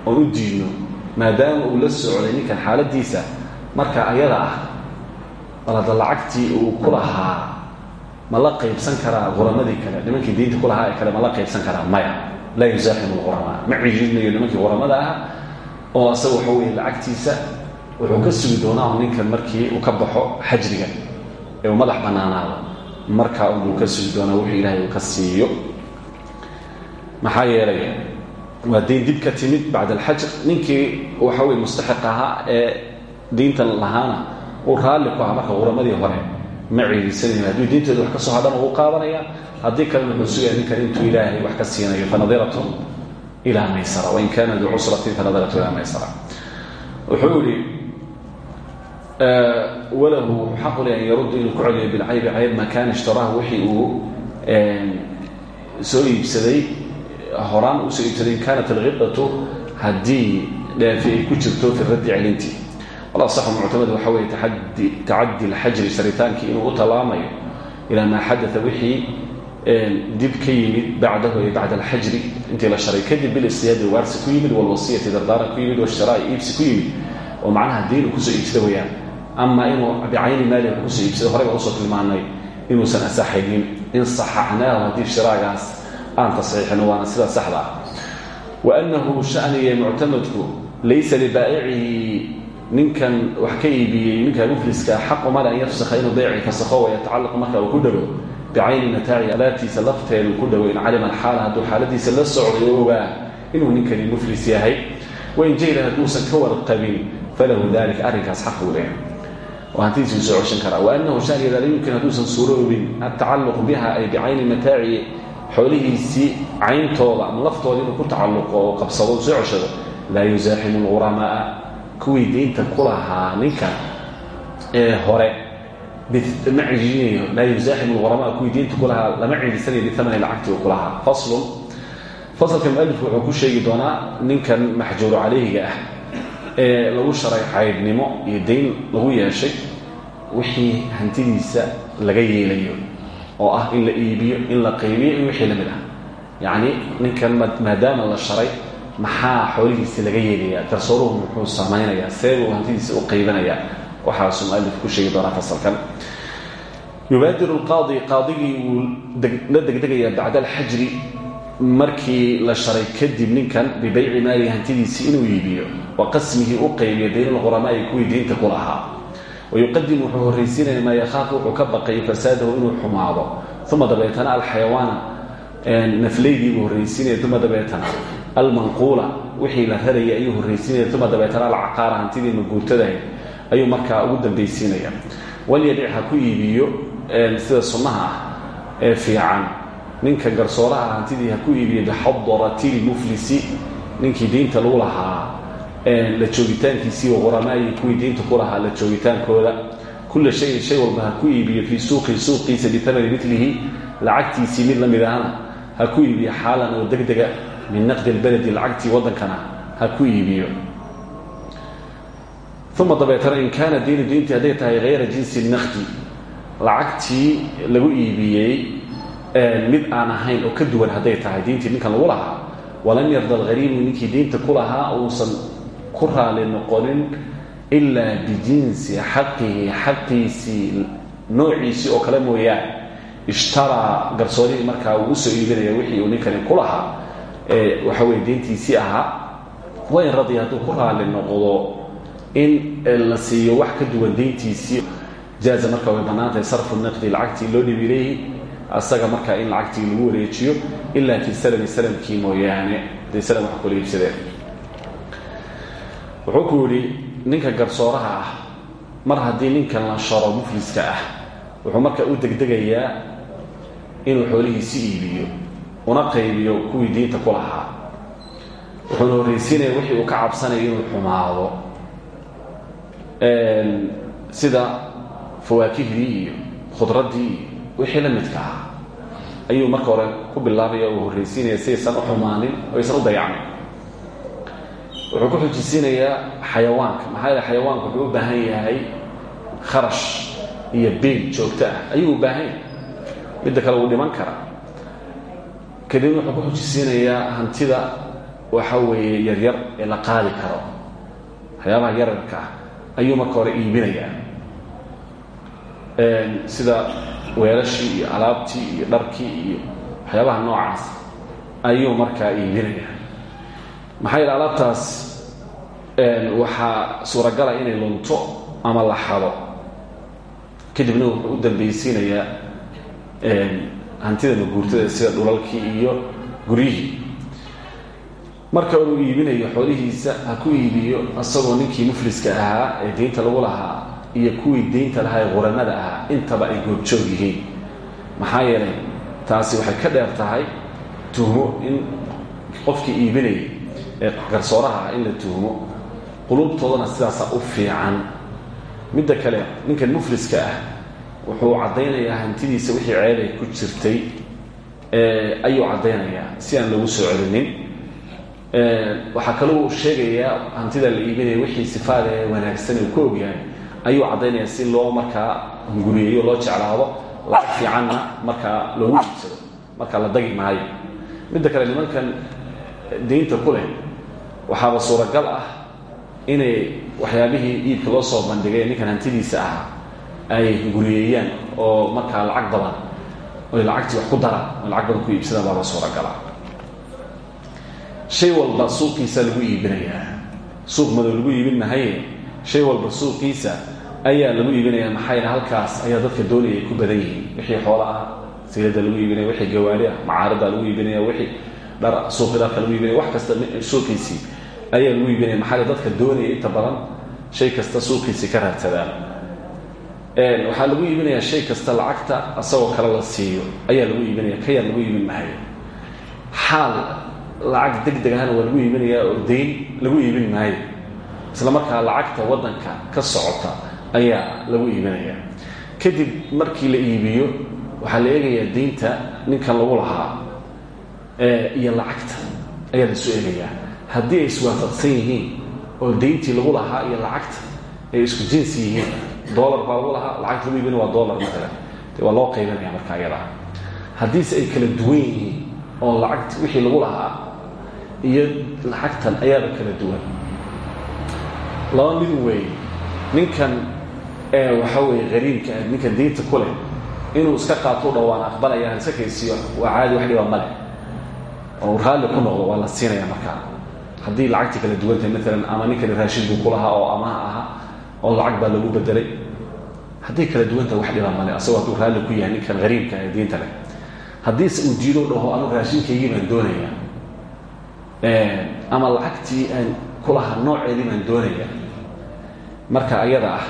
oon u diidno maadaama uu la socday ninkan xaaladiisa marka ayada ah balada lacagtii uu ku lahaa ma la qaybsan karaa quramadii kale nimankii diinta ku lahaa ee kale ma la qaybsan karaa maya. Laa yusaaximu lquramaa ma ciidinayo nimankii quramada ah oo asaga waxa weye lacagtiisa wuxuu ka sugi doonaa ninkan markii uu ka baxo xajriga ee uu madax bannaanaado. Markaa unbuu ka sugi doonaa wuxuu ilaahay ka siiyo maxaa yeelay waa dayn dib ka timid bacd alxajr ninkii waxa weye mustaxiq ahaa ee diintan lahaana uu raalli ku ahaa marka quramadii hore. Ma ciidiysanayo hadduu diintooda wax ka soo hadhan uu qaadanaya haddii kalena wuxuu sugaya ninkan intuu ilaahay wax ka siinayo fanadiratun ilaa maysara wain kaana duu cusratin fanadiratun ilaa maysara. Wuxuu yihi walahu xaqu le an yarudda inuu ku celiyo bilcaybi cayb makaana ishtaraahu wixii uu soo iibsaday horaan uu soo iibsaday in kaanat alkhidatu haddii dheefi ay ku jirto fi raddi celintii walasaxu muctamad waxa weeye tacadi alxajri sharitaankii inuu u tallaamayo ilaa maa xadaa wixii dib ka yimid bacdahu ay bacda alxajri. Intii la sharay kadib bilistiyaadi waarsi ku yimid walwasiyati dardaaran ku yimid washiraai iibsi ku yimid. Oo macnaha diinu ku soo iibsada weyaan ama inuu bicayni maaliha ku soo iibsado horey baan u soo tilmaanay inuusan asaxaynin. In saxaxnaahu haddii shiraagaas aan tasxiixino waana sida saxda ah. Wa annahu shaniga muctamadku laysa libaa'icihi ninkan wax ka iibiyey ninka mufliska xaqu male an yafsakha inuu beyci fasakho wayatacallaqu marka uu ku dhago bicayni mataaci alaabtiisa lafteedu ku dhago in calima alxaala hadduu xaaladiisa la socday oo ogaa inuu ninkani muflis yahay. Wain jahila hadduusan ka warqabin falahu dalik arrinkaas xaq uu leehay oo hantidiisa uu soo ceshan karaa. Waanahu shanigeeda la yumkin hadduusan suuroobin atacalluqu biha ay bicayni mataaci xoolihiisii cayntooda ama laftooda inuu ku tacalluqo oo qabsado u soo ceshado laa yusaaximu lghuramaa kuwii diinta ku lahaa ee hore. Ma cijinayo laa yusaaximu lghuramaa kuwii diinta ku lahaa lama cijisanayo biamani lacagti uu ku lahaa. Faslun fasalka mualifku wuxuu ku sheegi doonaa ninkan maxjuuru calayhiga ah ee lagu sharay xaydhnimo iyo dayn lagu yeeshay wixii hantidiisa laga yeelayo oo ah in la iibiyo in la qaybiyo in wixii la mid ah. Yacni ninkan maadaama la sharay maxaa xoolihiisi laga yeelayaa garsooruhu muxuu samaynayaa seebuu hantidiisa u qaybanayaa waxaasuu mualif ku sheegi doonaa fasalkan. Yubaadiru lqaadi qaadigii wuu la degdegayaa bacda alxajri markii la sharay kadib ninkan bibeyci maalihi hantidiisii inuu iibiyo wa qasmihi u qaybiyo dayn lquramaai kuwii diinta ku wayuqadim wuxuu horraysiinaya maa yakhaafu wuxuu ka baqay fasaadahu inuu xumaado uma dabeetana alxayawaana naflaydii buu horraysiinaya uma dabeetana almanquula wixii la rarayay ayuu horraysiinaya uma dabeetana alcaqaara hantidii maguurtadahay ayuu markaa ugu dambaysiinaya walyabic ha ku iibiyo sida sunnaha ah ee fiican ninka garsooraha hantidii ha ku iibiyo ninkii diinta lagu lahaa la joogitaankiisii waquramaayii kuwii diinta ku la joogitaankooda. Kulla shayin shay walba ku iibiyo fii suuqi suuqiisa bitamani milihi lacagtiisii mid la mid ahna ha ku iibiyo xaalan oo degdega min naqdi lbaledi lacagtii waddankana ha ku iibiyo. Uma dabeetana in kaana diinu diintii hadday tahay hayra jinsi naqdi lacagtii lagu iibiyey mid aan ahayn oo ka duwan hadday tahay diintii ninkan lagu lahaa. Walam yarda alghariibu ninkii diinta ku lahaa uusan ku raali noqonin ilaa bijinsi xaqihi xaqiisii noociisii oo kale mooyaane. Ishtaraa garsoorihii markaa uu u soo iibinaya wixii uu ninkani ku lahaa waxa weye diintiisii ahaa wain radiya hadduu ku raali noqdo in la siiyo wax ka duwan diintiisii jaaza marka way bannaantahay sarfu naqdi lacagtii loo dhibi ilayhi asaga markaa in lacagtii lagu wareejiyo ilaa fi salami salamkii mooyaane. Haday salam wax kula iibsadeen wuxuu ku yidhi ninka garsooraha ah mar haddii ninkan la sharo mufliska ah wuxuu markaa u degdegayaa inuu xoolihiisi iibiyo una qaybiyo kuwii diinta ku lahaa. Wuxuuna horraysiinaya wixii uu ka cabsanayo inuu xumaado. Sida fawaakihdii iyo khudraddii iyo wixii la midka ah. Ayuu marka hore ku bilaabaya uu horraysiinaya si aysan u xumaanin oo aysan u wuxuu ku xujisiinayaa xayawaanka. Maxaa yeele xayawaanka wuxuu u baahan yahay kharash iyo biil joogto ah. Ayuu u baahan yahay. Midda kale wuu dhiman karaa. Kadibna wuxuu ku hantida waxa weeye yaryar ee la qaadi karo. Waxyaabaha yararka ah ayuu marka hore iibinayaa. Sida weelashii iyo iyo dharkii iyo waxyaabaha noocaas ayuu markaa iibinayaa maxaa yeele alaabtaas waxaa suuragala inay lunto ama la xado. Kadibna wuxuu u dambaysiinayaa hantida maguurtada sida dhulalkii iyo guryihii. Marka uu iibinayo xoolihiisa ha ku iibiyo isagoo ninkii mufliska ahaa ee diinta lagu lahaa iyo kuwii diinta lahaa ee quramada ahaa intaba ay goobjoog yihiin. Maxaa yeelay taasi waxay ka dheer tahay tuhmo in qofkii iibinayay ee garsooraha ah in la tuhmo qulubtoodana sidaasa u fiican. Midda kale ninkan mufliska ah wuxuu caddaynayaa hantidiisa wixii ceebay ku jirtay ayuu caddaynayaa si aan lagu soo celinin. Waxaa kaloo sheegayaa hantida la iibinaya wixii sifaad ee wanaagsan uu ku ogyahay. Ayuu caddaynaya si loo markaa hunguriyeeyo loo jeclaado lacag fiicanna markaa loogu iibsado markaa la dagi maayo. Midda kale nimankan deynta ku leh waxaaba suuragal ah inay waxyaabihii iibka loo soo bandhigay ninkan hantidiisa ahaa ay hunguriyeeyaan oo markaa lacag badan oy lacagtii wax ku daraan lacag badan ku iibsadaan baaba suuragala shay walba suuqiisa lagu iibinayaa. Suuq madow lagu iibin shay walba suuqiisa ayaa lagu iibinaya maxaa halkaas ayaa dadka doonaya ay ku badan yihiin? Wixii xoola ah sayada lagu iibinaya wixii gawaari ah macaarada lagu iibinaya wixii dhar suuqi lagu iibinaya. Wax kasta suuqiisii ayaa lagu iibinaya maxaa yidha dadka doonaya inta badan shay kasta suuqiisii ka raadsadaan. Waxaa lagu iibinayaa shay kasta lacagta asagoo kale la siiyo. Ayaa lagu iibinaya kayaan lagu iibin mahayo xaal lacag deg deg ahna waa lagu iibinayaa oo dayn lagu iibin maayo. Isla markaa lacagta waddanka ka socota ayaa lagu iibinayaa. Kadib markii la iibiyo waxaa la eegayaa deynta ninkan lagu lahaa iyo lacagta ayaa laisu eegayaa haddii ay iswaafaqsan yihiin oo deyntii lagu lahaa iyo lacagta ay isku jinsi yihiin dolar baa lagu lahaa lacagta lagu waa dolar maalan de waa loo qaybinaya markaa iyadaa haddiise ay kala duwan yihiin oo lacagti wixii lagu lahaa iyo lacagtan ayaaba kala duwan. Laba mid weeye ninkan waxa weeye hariibka ah ninkan diinta ku leh inuu iska qaato dhawaan aqbalaya iska kaysiyo waa caadi wax dhibaa male oo raalli ku noqdo waa la siinaya markaa haddii lacagtii kala duwantahay maalan ama ninkani raashin buu ku lahaa oo amaha ahaa oo lacag baa lagu bedelay hadday kala duwantahay wax dhibaa male asagoo hadduu raalli ku yahay ninkan hariibka ee diinta leh. Haddiise uu diido dhaho anu raashinkaygii baan doonaya ama lacagtii aan ku lahaa nooceedii baan doonaya marka ayada ah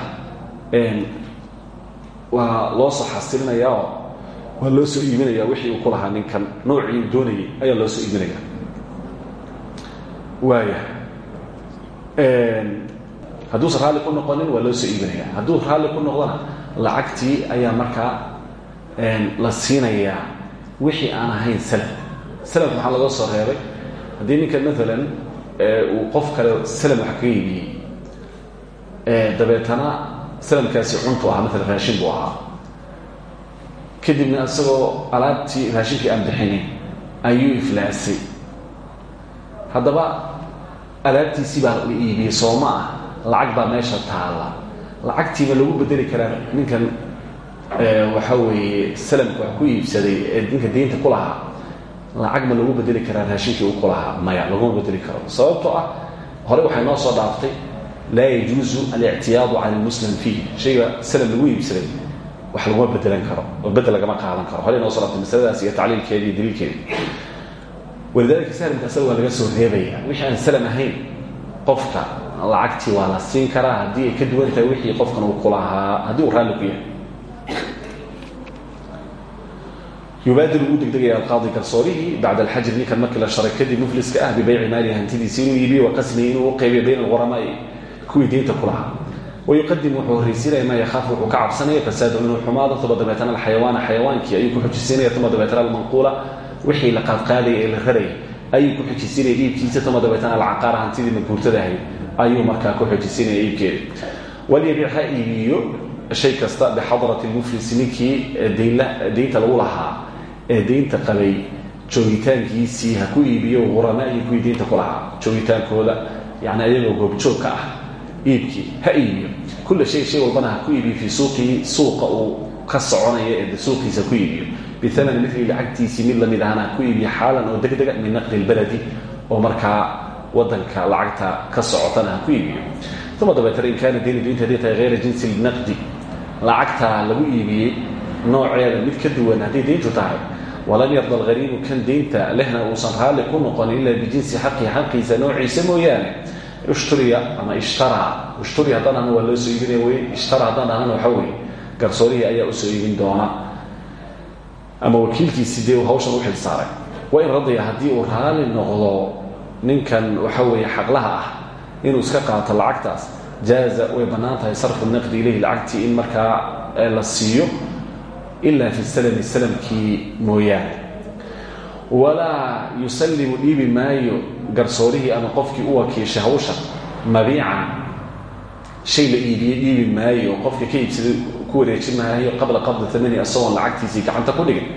waa loo soo xasilinaya oo waa loo soo iibinaya wixii uu ku lahaa ninkan. Noocii doonayay ayaa loo soo iibinaya waaya hadduusan raalli ku noqonin waa loo soo iibinaya hadduu raalli ku noqdona lacagtii ayaa markaa la siinayaa wixii aan ahayn salaf salaf maxaa laga soo reebay? Haddii ninkan maalan uu qof kale salam wax kaga iibiyey dabeetana salamkaasi cuntu ahaa maalan raashin buu ahaa. Kadibna isagoo alaabtii raashinkii aan bixinin ayuu iflaasay haddaba alaabtiisii baa la iibiyey ah lacag baa meesha taalla. Lacagtiima lagu bedeli karaa ninkan waxa weeye salamka wax ku iibsaday ee ninka deynta ku lahaa. Lacag ma lagu bedeli karaa raashinkii uu ku lahaa. Maya laguma bedeli karo. Sababtoo ah hore waxay noo soo dhaaftay laa yajuusu alictiyaadu cala lmuslim fiih shayga salam lagu iibsaday wax laguma bedelan karo oo bedel lagama qaadan karo. Hore noo soo dhaaftay masaladaas iyo tacliilkeeda iyo daliilkeeda walidaalika salamka asaga waa laga soo reebaya wixii aan salam ahayn qofka lacagtii waa la siin karaa haddii ay ka duwan tahay wixii qofkan uu ku lahaa haddii uu raalli ku yahay. Yubaadir uu degdegaya alqaadi garsoorihii bacda alxajri ninkan markii la sharay kadib mufliska ah bibeyci maalihi hantidiisi inuu iibiyo wa qasmihi inuu u qaybiyo bayna alghuramaai kuwii diinta ku lahaa. Wayuqadim wuxuu horraysiinaya maa yakhaafu wuxuu ka cabsanaya fasaadu inuu xumaado uma dabeetana alxayawaana xayawaankii ayuu ku xujisiinaya uma dabeetana almanquula wixii la qaadqaadaya ee la raraya ayuu ku xujisiinaya iibkiisa uma dabeetana alcaqaara hantidii maguurtada ahayd ayuu markaa ku xujisiinaya iibkeeda. Walyabiic ha iibiyo shay kasta bixadrati lmuflisi ninkii deynta lagu lahaa ee deynta qabay joogitaankiisii ha ku iibiyo huramaagii kuwii deynta ku lahaa joogitaankooda yani ayagoo goobjoogka ah iibkii ha iibiyo. Kulla shay shay walbana ku iibiyo fii suuqihi suuqa uu ka soconaya ee suuqiisa ku iibiyo biamani mili lacagtiisii mid la mid ahana ha ku iibiyo xaalan oo degdega min naqli lbaladi oo markaa wadanka lacagta ka socotana ku iibiyo uma dabeetana in kaana deynta haday tahay hayra jinsi naqdi lacagtaa lagu iibiyey nooceeda mid ka duwan hadday deyntu tahay walam yarda alhariibu kan deynta lehna uusan raalli ku noqon ilaa bijinsi xaqii xaqiisa noociisa mooyaane ishturiya ama ishtaraa ishturi haddaan ahna waa loo ishtara haddaan ahnana waxa weye ayaa iibin doona ama wakiilkiisii dee uu hawshan u xil saaray? Wain radaya haddii uu raalli noqdo ninkan waxa weeye xaqlaha ah inuu iska qaato lacagtaas jaaza way bannaan tahay sarfu naqdi ilayhi lacagtii in markaa la siiyo ilaa fi salami salamkii mooyaane. Walaa yusallimu dhiibi maayo garsoorihii ama qofkii u wakiishay hawsha mabiican shay la iibiyey dhiibi maayo qofka ka iibsaday ku wareejin maayo qabla qabdi amani isagoon lacagtiisii gacanta ku dhigin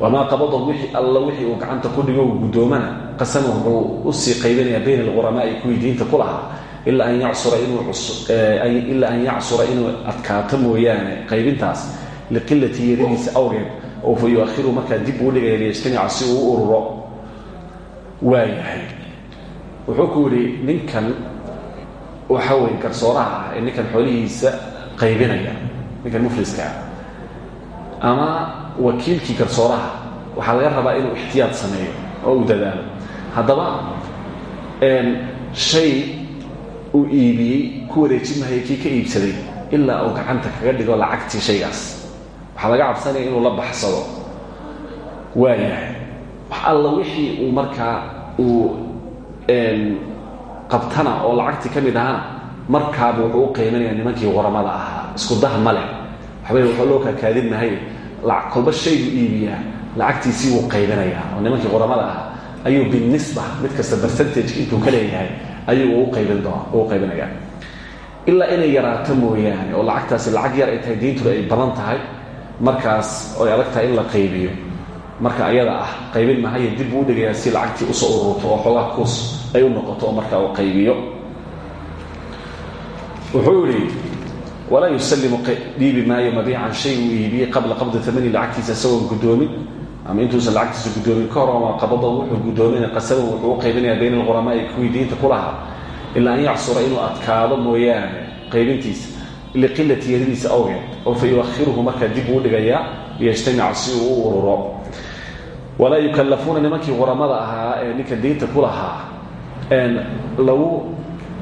wamaa qabada wixii alla wixii uu gacanta ku dhigo guddoomana qasama wuxuu u sii qaybinayaa bayna alquramaai kuwii diinta ku lahaa ilaa an yacsura inuu adkaato mooyaane qaybintaas liqilati yaradiisa awgeed oo fa yu-ahiru markaa dib uu dhigaya liyajtamica si uu u ururo waayahay waxa weye garsooraha ah ee ninkan xoolihiisa qaybinaya ninkan mufliska ah ama wakiilkii garsooraha waxaa laga rabaa inuu ixtiyaad sameeyo oo uu dadaalo haddaba shay uu iibiyey ku wareejin kii ka iibsaday ilaa uu gacanta kaga dhigo lacagtii shaygaas waxaa laga cabsanaya inuu la baxsado waayahay wax alla wixii uu markaa uu qabtana oo lacagtii ka mid ahana markaaba wuxuu u qiiminaya nimankii qoramada ahaa. Isku dah ma leh. Waxbay waxaa loo kaakaadin mahay kolba shaybuu iibiyaa. Lacagtiisii wuu qaybinayaa oo nimankii qoramada ahaa. Ayuu binisba mid kasta percentage intuu ka leeyahay ayuu u qaybin doona u qaybinayaa ilaa inay yaraato mooyaane oo lacagtaasi lacag yar ay tahay diintuna ay badan tahay markaas oy adag tahay in la qaybiyo marka ayada ah qaybin mahayo dib buu udhigayaa si lacagtii u soo ururto oo xoogaa kuus ay u noqoto oo markaa uu qaybiyo. Wuxuu yihi walaa yusalimu dhiibi maayo mabiican shay uu qabla qabdi amani lacagtiisa isagoon gudoomin ama intuusan lacagtiisa gudoomin ka hor ama qabado wuxuu gudoomina qasaba wuxuu u qaybinayaa bayna alquramaai kuwii diinta ku lahaa. Ilaa an yacsura inuu adkaado mooyaane qaybintiisa liqilati yadidiisa awgeed oo fa yuahiruhu markaa dib uu dhigayaa liyajtamica si uu ururo. Walaa yukallafuuna nimankii quramada ahaa ninka diinta ku lagu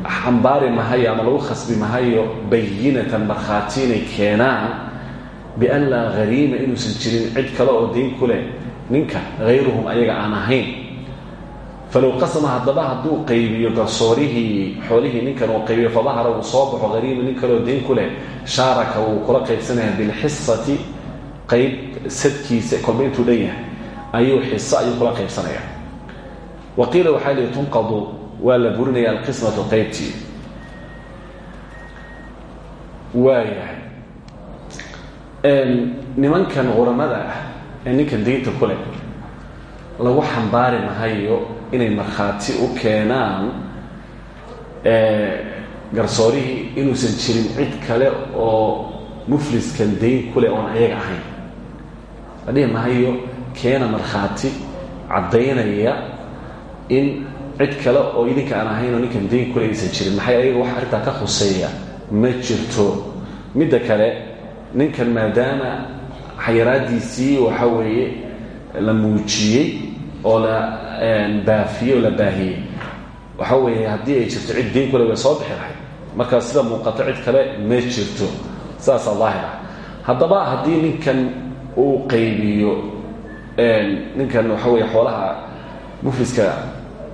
xambaari mahayo ama lagu khasbi mahayo bayinatan markhaati inay keenaan bian laa hariima inuusan jirin cid kale oo dayn ku leh. Ninka hayruhum ayaga aan ahayn. Falow qasama haddaba hadduu qaybiyo garsoorihii xoolihii ninkan uu qaybiyo fadahara uu soo baxo hariima nin kaleoo dayn ku leh. Shaaraka wuu kula qaybsanaya bilxisati qayb sadkiisa kolba intuu dhan yahay ayuu xiso ayuu kula qaybsanaya wa qiila waxaa lihi tunqadu waa la burinaya alqismatu qaybtii waayahay nimankan quramada ah ee ninkan daynta ku leh lagu xambaari mahayo inay markhaati u keenaan garsoorihii inuusan jirin cid kale oo mufliskan dayn ku leh oon ayaga ahayn la dhihi mahayo keena markhaati caddaynaya in cid kale oo idinka aan ahayn oo ninkan dayn kule aysan jirin maxay ayaga wax arrintaa ka khuseeya ma jirto. Midda kale ninkan maadaama xayiraadiisii waxa weeye la muujiyey oo la baafiyey oo la baahiyey. Waxa weeye haddii ay jirto cid dayn kule way soo bixi lahayd. Markaa sida muuqato cid kale ma jirto. Sidaasaa daahir ah haddaba haddii ninkan uu qaybiyo ninkan waxa weye xoolaha mufliska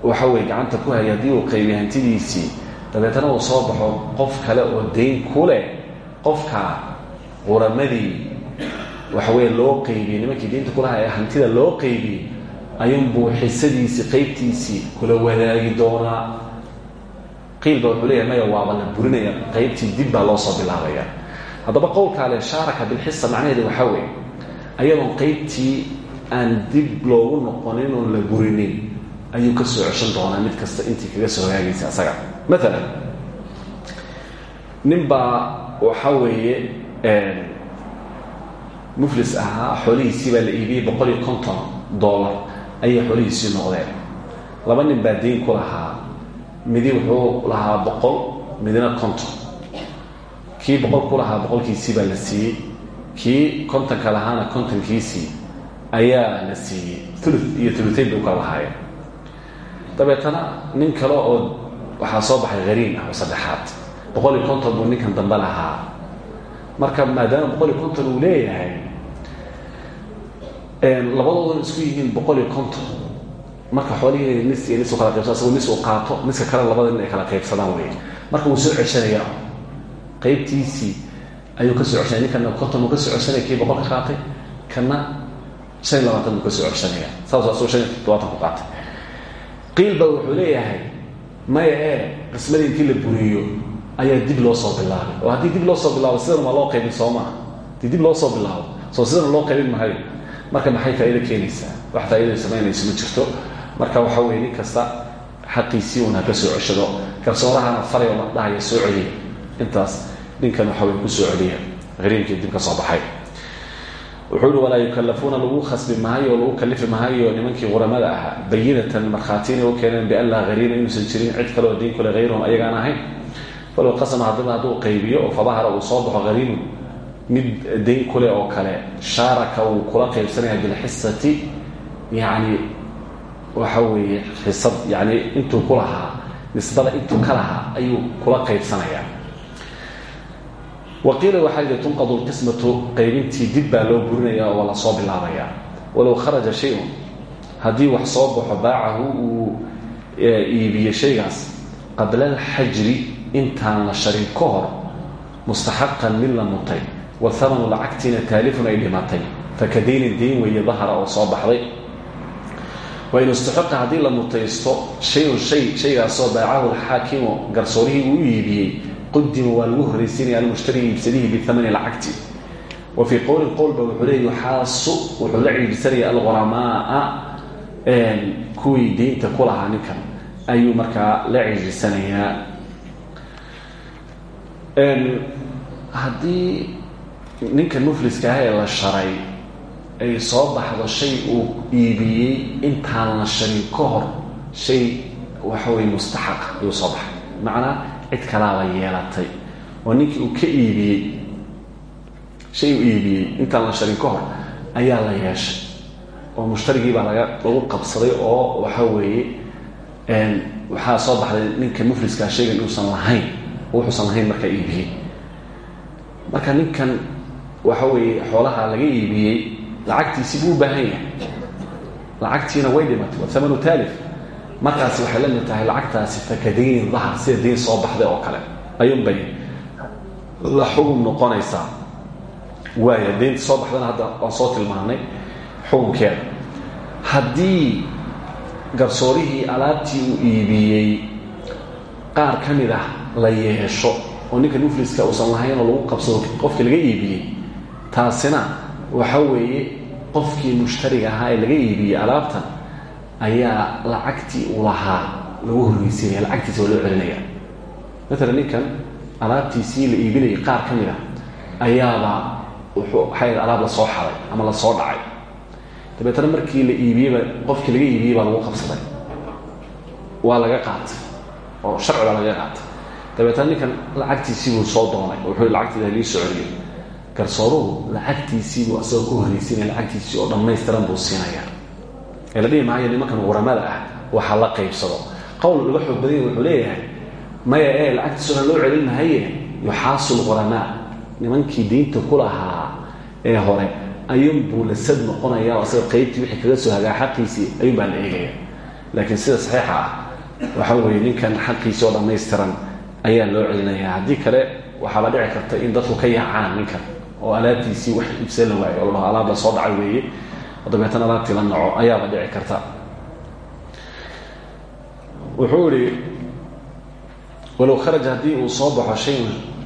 waxa weye gacanta ku haya haddii uu qaybiyo hantidiisii dabeetana uu soo baxo qof kale oo dayn ku leh qofka quramadii waxa weye loo qaybiyey nimankii diinta kulaha ee hantida loo qaybiyey ayuunbuu xisadiisii qaybtiisii kula wadaagi doonaa. Qiilba wuxuu leeyahay maya waaba la burinaya qaybtii dib loo soo bilaabaya. Haddaba qowlkaa le shaaraka bilxisa macnaheeda waxaa weeye ayadoon qaybtii aan dib loogu noqonin oon la burinin ayuu ka soo ceshan doonaa mid kasta intii kaga soo hagaagaysa asaga. Maalan nin baa waxa weeye muflis ahaa xoolihiisii baa la iibiyey boqol iyo konton dollar ayay xoolihiisii noqdeen. Laba nin baa dayn ku lahaa midi wuxuu lahaa boqol midina konton. Kii boqol ku lahaa boqolkiisii baa la siiyey kii kontonka lahaana kontonkiisii ayaa la siiyey. Ulu iyo uluteyn bay u kala lahaayeen dabeetana nin kale oo waxaa soo baxay hariin ah oo saddexaad. boqol iyo konton buu ninkan dambe lahaa. Marka maadaama boqol iyo konton uu leeyahay labadoodan isku yihiin boqol iyo konton. Marka xoolihii nis iyo nis u kala qaybsado asagoo nis uu qaato niska kale labada nin ay kala qaybsadaan wey marka wuu soo ceshanaya qaybtiisii ayuu ka soo ceshanaya ninkana konton uu ka soo ceshanaya kii boqol ka qaatay. Kana shan iyo labaatan buu ka soo ceshanaya saasoo iyo todobaatan ku qaatay. Qiil wuxuu leeyahay maya ee qismadii intii la buriyo ayaa dib loo soo bilaabay. Oo haddii dib loo soo bilaabo sidan waa loo qaybin soo dib loo soo bilaabo soo sidana loo qaybin mahayo marka maxay faa'ido keenaysaa? Wax faa'ido samaynayso ma jirto. Marka waxa weye nin kasta xaqiisii un ha ka soo ceshado garsoorahana faray oo la dhahaya soo celiya. Intaas ninkan waxa wey ku soo celiya hariimkii dib ka soo baxay wuxuu uhi walaa yukalafuuna lagu khasbi maayo oo lagu kalifi maayo nimankii quramada ahaa bayinatan markhaati inay u keeneen bian laa hariima inuusan jirin cid kale oo diin kule hayruhum ayagaan ahayn. Falow qasama haddaba hadduu qaybiyo oo fadahara uu soo baxo hariimu mid dayn kule oo kale shaaraka uu kula qaybsanaya bilxisati yani waxa weeye xisad yani intuu ku lahaa nisbada intuu ka lahaa ayuu kula qaybsanayaa waqiila waxaa yidhi tunqadu lqismatu qaybintii dib baa loo burinaya oo la soo bilaabaya walow kharaja shay-un haddii wax soo baxo baacahu uu iibiyo shaygaas qabla alxajri intaan la sharin ka hor mustaxaqan mid la mutay wa hamanu lacagtiina taalifun ay dhimatay fakadaynin dayn weeye dahara oo soo baxday wain istaxiqa haddii la mutaysto baacahu alxaakimu garsoorihii uu iibiyey qudima waa lagu horraysiinaya almushtari iibsadihi biamani lacagti wa fii qowlin qowlba wuxuu leey yuxaasu wuxuu la ciibsanaya alquramaaa kuwii deynta ku lahaa ninkan ayuu markaa la ciibsanayaa haddii ninkan mufliska ah ee la sharay ay soo baxdo shay uu iibiyey intaan la sharin ka hor shay waxa weye mustaxaq ayuu soo baxay macnaa cid kalaaba yeelatay oo ninkii uu ka iibiyey shay uu iibiyey intaan la sharin ka hor ayaa la yeeshay oo mushtarigii baa laga lagu qabsaday oo waxa weeye waxaa soo baxday ninka mufliskaa shaygan inuusan lahayn oo wuxuusan lahayn markaa iibiyey marka ninkan waxa weeye xoolaha laga iibiyey lacagtiisi buu u baahan yahay lacagtiina way dhimatay waa amanu taalif markaasi waxay la mid tahay lacagtaasi fakadaynin dahar sida dayn soo baxday oo kale. Ayuunbay la xugum noqonaysaa. Waaya daynta soo baxdana hadda waan soo tilmaanay xukunkeeda. Haddii garsoorihii alaabtii uu iibiyey qaar ka mid ah la yeesho oo ninka mufliska uusan lahayn oo lagu qabsado qofkii laga iibiyey taasina waxa weeye qofkii mushtariga ahaa ee laga iibiyey alaabtan ayaa lacagtii uu lahaa lagu horreysiinaya lacagtiisa waa loo celinaya. Maalan ninkan alaabtiisii la iibinayay qaar ka mid a ayaaba wuxuu waxay alaab la soo xaday ama la soo dhacay. Dabeetana markii la iibiyeyba qofkii laga iibiyey baa lagu qabsaday. Waa laga qaatay oo sharci laga qaatay. Dabeetana ninkan lacagtiisii buu soo doonay oo wuxuu lacagtiida halii soo celiyay garsooruhu lacagtiisiibuu asagoo ku horreysiinaya lacagtiisii oo dhammaystiran buu siinaya ee la dhihi maayo nimankan waramada ah waxaa la qaybsado. Qowl laga xoog wuxuu leeyahay maya ee lacagtiisuna loo celin mahaye yuxaasul quramaa nimankii diinta ku lahaa ee hore ayuunbuu la sad noqonaya oo asaga qaybtii wixii kaga soo hagaa xaqiisii ayuunbaa la eegaya. Laakiin sida saxiixa ah waxa weeye ninkan xaqiisii oo dhammaystiran ayaa loo celinaya haddii kale waxaaba dhici karta in dadku ka yaacaan ninkan oo alaabtiisii wax ibsa la waayo oo la alaab la soo dhacay weeye oo dabeetana alaabtii la naco ayaaba dhici karta. Wuxuu ihi walow kharaj haddii uu soo baxo shay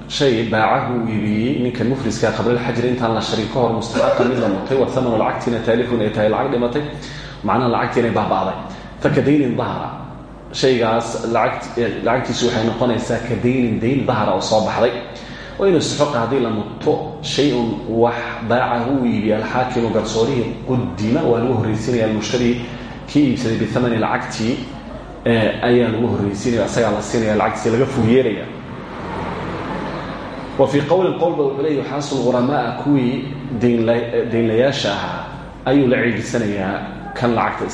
shay baacahu uu iibiyey ninkan mufliska qablaalxajri intaan la sharin ka hor mustaxaqa mid la mutay wa amanu lacagtiina taalifun ay tahay lacag dhimatay macnaha lacagtiina baaba'day. Fakadaynin dahra shaygaas lacagtiisu waxay noqonaysaa ka daynin dayn dahra oo soo baxday waynu istaxoqa haddii la muto shay-un wax baacahu uu iibiye alxaakimu garsoorihii qudima waa lagu horreysiinaya almushtari kii iibsaday biamani lacagtii ayaa lagu horreysiinaya isagaa la siinaya lacagtiisi laga fug yeelaya wa fii qowlin qowlba wuxuu leey yuxaasul quramaa kuwii daynlayaasha ahaa ayuu la ciidisanayaa kan lacagta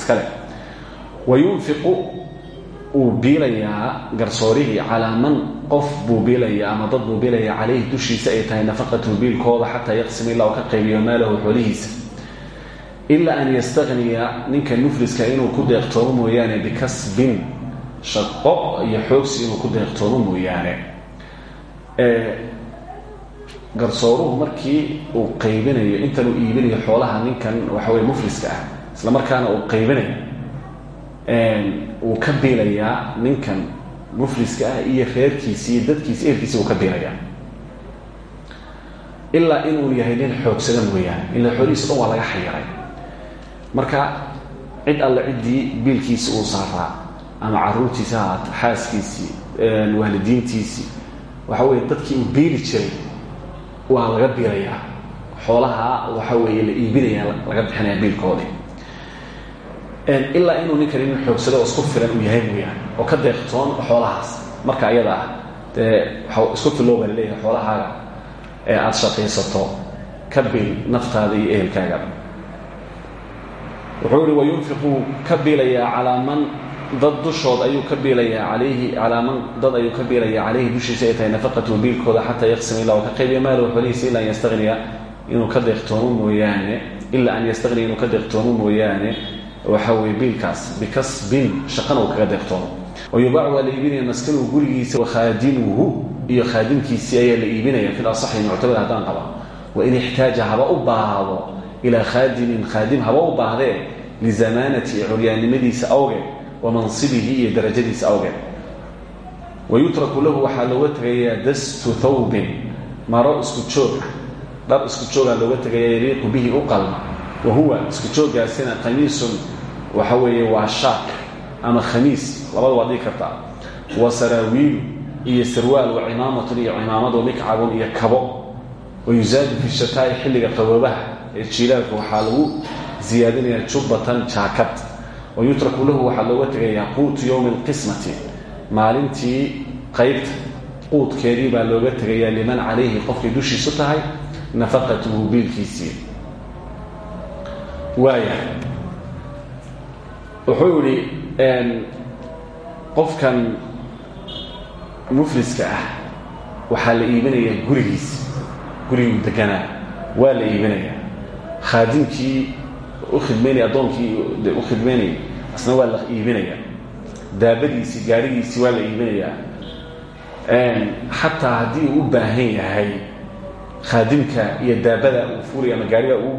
qof buu biilayaa ama dad buu biilayaa calayhi dushiisa ay tahay nafaqatuhu biilkooda xataa yaqsima ilaa uu ka qaybiyo maalahu xoolihiisa ilaa an yastaqniya ninka mufliska inuu ku deeqtoomo mooyaane bikasbin shaqo iyo xoogsi inuu ku deeqtoomo mooyaane. Garsooruhu markii uu qaybinayo intan uu iibinayo xoolaha ninkan waxa weye mufliska ah isla markaana uu qaybinayo wuu ka biilayaa ninkan mufliska ah iyo reerkiisi iyo dadkiisi ehelkiisi wuu ka biilayaa ilaa inuu yahay nin xoogsada mooyaane ilaa xoolihiisa dhan waa laga xayiray marka cid alle ciddii biilkiisi uu saaraa ama caruurtiisi ha ahaato xaaskiisii waalidiintiisii waxa weye dadkii uu biili jiray waa laga biilayaa xoolaha waxa weeye la iibinaya laga bixinaya biilkoodii. Ilaa inuu ninkani nin xoogsado oo isku filan uu yahay mooyaane oo ka deeqtoon xoolahaas. Marka ayada ah dee isku fillow baa la leeyahay xoolahaaga ee aada shaqaysato ka biil naftaada iyo ehelkaaga. Wuxuu ihi wayunfiqu ka biilayaa calaa man dad dushood ayuu ka biilayaa calayhi calaa man dad ayuu ka biilayaa calayhi dushiisa ay tahay nafaqatuhu biilkooda xataa yaqsima ilaa uu ka qaybiya maalahu xoolihiisa ilaa an yastaqniya inuu ka deeqtoomo mooyaane ilaa an yastaqniya inuu ka deeqtoomo mooyaane. Waxa weye biilkaas bikasbin shaqana uu kaga deeqtoomo wayubaacu waa la iibinaya maskanuhu iyo khaadimkiisii ayaa la iibinaya fi lasaxi muctamad haddaan qaba. Wain ixtaaja haba u baahdo ilaa khaadimin khaadim haba u baahdee lizamaanati curyaannimadiisa awgeed wa mansibihi iyo darajadiisa awgeed wayutraku lahu waxaa tegayaa dastu thawbin maro isku joog dhar isku joogaa looga tegaya yaliiqu bihi u wa huwa isku jooggaasina qamiisun waxa weeye waa shaak ama khamiis labada waad dhigi kartaa. Wa saraawiilu iyo sarwaal wa cimaamatun iyo cimaamado mikcabun iyo kabo. Wayusaadu fi shataa'i xilliga qaboobaha ee jiilaalka waxaa lagu siyaadinayaa jubbatan jaakad. Wayutraku lahu waxaa looga tegayaa quutu yowmi alqismati maalintii qaybta quudkeedii baa looga tegayaa liman calayhi qofkay dushiisu tahay nafaqatuhu biilkiisii. Waaya. Wuxuu qofkan mufliska ah waxaa la iibinayaa gurigiisi guriguu deganaa waa la iibinayaa khaadimkii u khidmaynaya addoonkii u khidmaynayay asna waa la iibinaya. Daabadiisii gaarigiisii waa la iibinayaa xataa haddii uu u baahan yahay khaadimka iyo daabada uu fuulaya ama gaariga uu u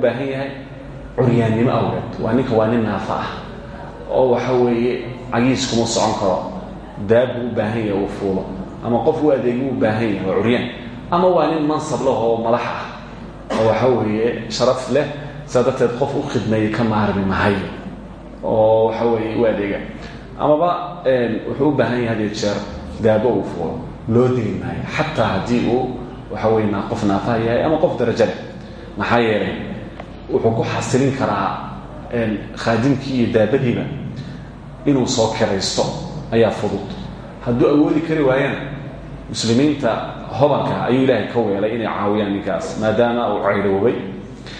oo waxa weeye cagiis kuma socon karo. Daabbuu u baahan yahay uu ama qof u adeegi u baahan yahay curyaan. Ama waa mansab leh oo madax ah oo waxa weeye sharaf leh darteed qof u khidmeeyey ka maarmi mahayo oo waxa weeye u adeega. Amaba wuxuu baahan yahay had iyo jeer daabo uu fuulo loo degi maayo xataa uu waxa weye qof naafaha ama qof darajo leh. Wuxuu ku xasilin karaa khaadimkii iyo inuu soo kiraysto ayaa fudud. Hadduu awoodi kari waayana muslimiinta hobanka ayuu ilaahay ka weelay inay caawiyaan ninkaas maadaama uu caydhoobay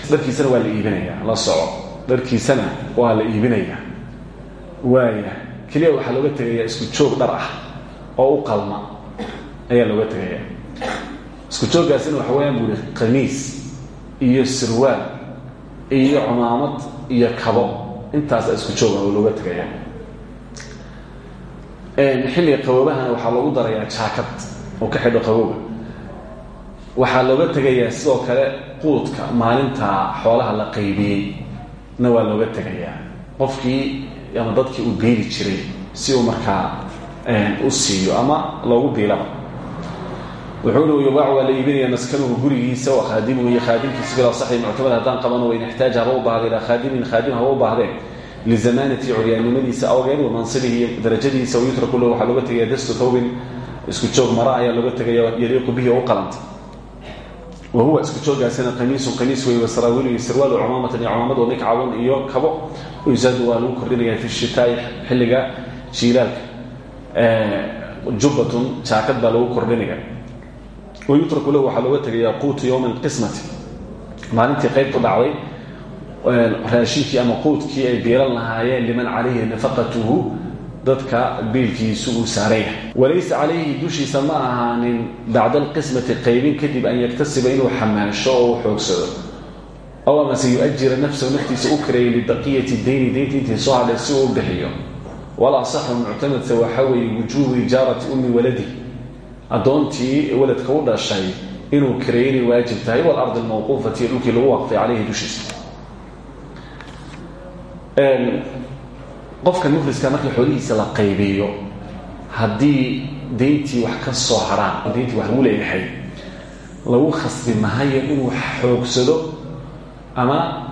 dharkiisana waa la iibinaya la soco. Dharkiisana waa la iibinaya waaya keliya waxaa looga tegayaa isku joog dhar ah oo u qalma ayaa looga tegaya isku jooggaasina waxa weyaan buu ihi qamiis iyo sirwaal iyo cumaamad iyo kabo. Intaasa isku jooga oo looga tegaya xilliga qaboobahana waxaa loogu darayaa jaakad oo ka xidho qabooga waxaa looga tegayaa sidoo kale quudka maalinta xoolaha la qaybiyey. Na waa looga qofkii ama dadkii uu biili jiray si uu markaa u siiyo ama loogu biilaba. Wuxuu i yubaac waa la iibinaya maskanuhu gurigiisa wa khaadimuhu iyo khaadimkiisa bilaa saxi muctamad haddaan qabano wain ixtaaja haba u baahda ilaa khaadimin khaadim haba lizamaanati curyaannimadiisa awgeed wa mansibihi iyo darajadiisa wayutraku lahu waxaa looga tegaya dastu thawbin isku joog mara ayaa looga tegaya yaliiqu bihi oo u qalanta wa huwa isku jooggaasina qamiisun qamiis wey wasaraawiil iyo sirwaal cumaamatan iyo cumaamad wa mikcabun iyo kabo yusaadu waa lagu kordhinaya fi shitaai xilliga jiilaalka jubbatun jaakad baa lagu kordhinaya wayutraku lahu waxaa looga tegayaa quutu yowmi alqismati maalintii qaybtu dhacday raashinkii ama quudkii ay biilan lahaayeen liman calayhi nafaqatuhu dadka biilkiisu uu saaran yahay walaysa calayhi dushiisa ma ahaanin bacda alqismati qaybin kadib an yaktasiba inuu xamaasho oo u xoogsado. Aw amase yu-ajira nafsahu naftiisa u kareeyay libaqiyati dayni daynta intii soo hadhay si uu bixiyo. Muctamadse waxaa weeye wujuubu ijaarati ummi waladi. Addoontii waladka u dhashay inuu kareynay waajib tahay walardi almawquufati dhulkii lagu waqfay caleyhi dushiisa qofkan mufliska markii xoolihiisa la qaybiyo haddii dayntii wax ka soo harhaan dayntii wax lagu leeyahay lagu khasbi mahayo inuu xoogsado ama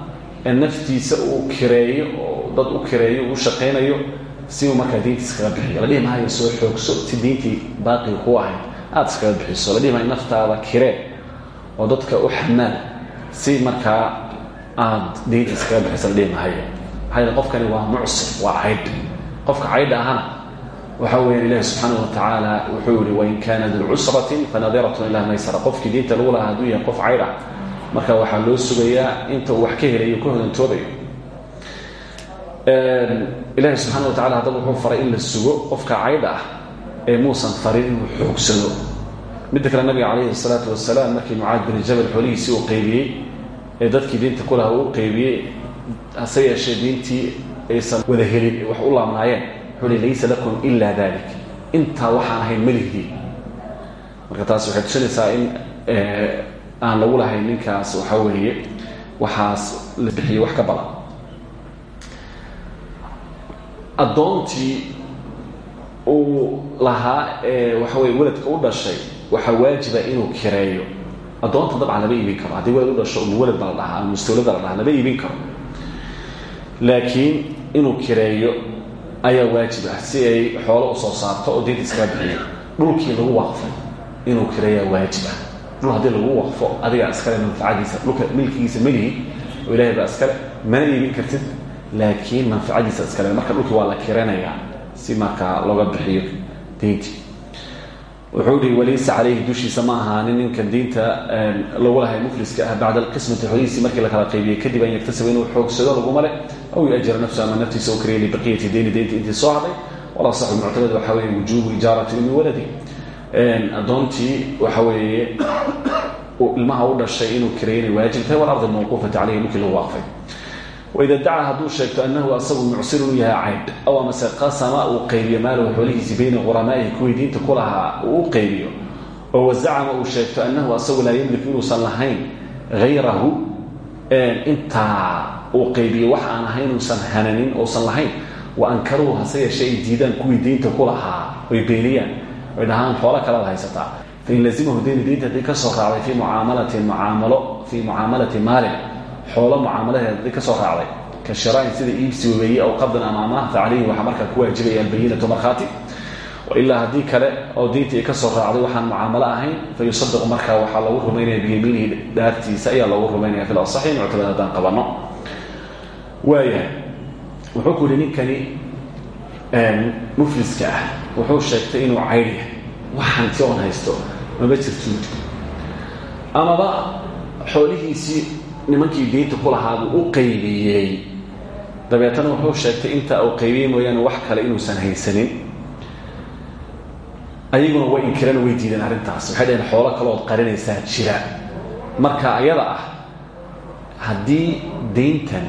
naftiisa uu kireeyo dad u kireeyo uu shaqaynayo si uu markaa dayntiis kaga bixiyo. La dhihi mahayo soo xoogso si dayntii baaqii ku ahayd aada iskaga bixiso. La mahayo naftaada kiree oo dadka u xamaal si markaa aada dayntii iskaga bixiso la dhihi mahayo maxaa qofkani waa mucsir waa caydh qofka caydha ahana waxaa weya ilahi subxaana watacaala wuxuu yihi wain kaana duu cusratin fanadiratun ilaa maysara. Qofkii diinta lagu lahaa hadduu qof caydh marka waxaa loo sugayaa inta wax ka helayo ka hodantoobayo ilaahi subxaana wa tacala haddaba wuxuu faray in la sugo qofka caydha ah ee muusan farin inuu xoogsado. Midda kale nabiga calayhi salaatu wasalaam markii mucaad bin jabal xoolihiisii uu qaybiyey ee dadkii diinta ku uu qaybiyey hase yeeshee aysan wada helin wax u laabnaayeen. Wuxuu hi laysa lakum ila dalik intaa waxaan ahayn malihdii marka taas waxay tusinaysaa in aan lagu lahayn ninkaas waxaa weeye waxaas la bixiyey wax ka badan. Addoontii uu lahaa ee waxa weye weladka u dhashay waxaa waajiba inuu kireeyo. Addoonta dabcan lama iibin karo. Haddii welad u dhasho muwalad ba la dhahaa mustawlada la dhahaa lama iibin karo laakiin inuu kireeyo ayaa waajib ah si ay xoolo u soo saarto oo diinta iskaga bixiyo. Dhulkii lagu waqfay inuu kireeyaa waajib ah. Dhul haddii lagu waqfo adigaa iskale manfacadiisa dhulka milkigiisa melihi oo ilahay baa iskale mana iibin kartid. Laakiin manfacadiisa iskale marka dhulkii waa la kiranayaa si markaa looga bixiyo diintii wuxuu ihi walaysa calayhi dushiisa ma ahaanin ninka diinta lagu lahay mufliska ah bacda alqismati xolihiisii markii la kala qaybiyey kadib an yaktasaba inuu xoogsado laguma leh aw yuajira nafsu ama naftiisa u kariya libaqiyati deyni deynta intii soo hadhay walaa saxu muctamad waxaa weeye wujuubu ijaarati umi waladi. Addoontii waxa weeye ilmaha u dhashay inuu kireeyo inay waajib tahay walardi mawquufati caleyhi dhulkii lagu waida dacaa hadduu sheegto anahu asagu mucsir uu yahay caydh aw amase qasama uu qaybiyo maalahu xoolihiisi bayna quramaa'ihi kuwii diinta ku lahaa uu u qaybiyo oo wazacama uu sheegto annahu asagu laa yamliku inuusan lahayn hayrahu intaa uu qaybiyo wax aan ahayn uusan hananin uusan lahayn wa ankaruhu hase yeeshee ay diidaan kuwii diinta ku lahaa oy beeniyaan oy dhahaan xoolo kalaad haysataa fain lazimahu deyni diinta haddii ka soo raacday fii mucaamalatin mucaamalo fii mucaamalati maalin xoolo mucaamaladeed haddii ka soo raacday. Ka shiraain sida iibsi weeye aw qabdan ama amaah fa calayhi waxaa markaa ku waajibaya albayinatu markhaati. Ilaa haddii kale oo diintii ka soo raacday waxaan mucaamalo ahayn fa yusadiqu markaa waxaa lagu rumaynaya biyamiinihi dhaartiisa ayaa loogu rumaynaya fil asaxi muctamad haddaan qabanno waayahay wuxuu ku yihi ninkani mufliska ah wuxuu sheegtay inuu caydh yahay. Wax hanti haysto maba jirto. Amaba nimankii diinta ku lahaabuu u qaybiyey. Dabeetana wuxuu sheegtay intaa uu qaybiyey mooyaane wax kale inuusan haysanin. Ayaguna way inkireen way diideen arrintaas. Waxay dhaheen xoolo kalood qarinaysaa jira. Marka ayada ah haddii dayntan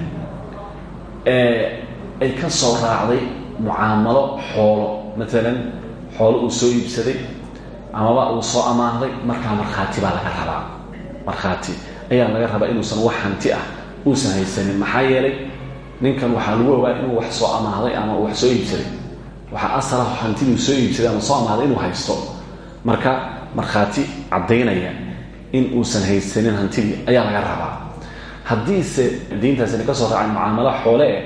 ay ka soo raacday mucaamalo xoolo maalan xoolo uu soo iibsaday amaba uu soo amaahday markaa markhaati baa laga rabaa. Markhaati ayaa laga rabaa inuusan wax hanti ah uusan haysanin. Maxaa yeelay ninkan waxaa lagu ogaa inuu wax soo amaahday ama wax soo iibsaday. Waxaa asala hantiduu soo iibsaday ama soo amaahday inuu haysto. Marka markhaati caddaynaya in uusan haysanin hantidii ayaa laga rabaa. Haddiise diintaasina ka soo raacay mucaamalo xoole eh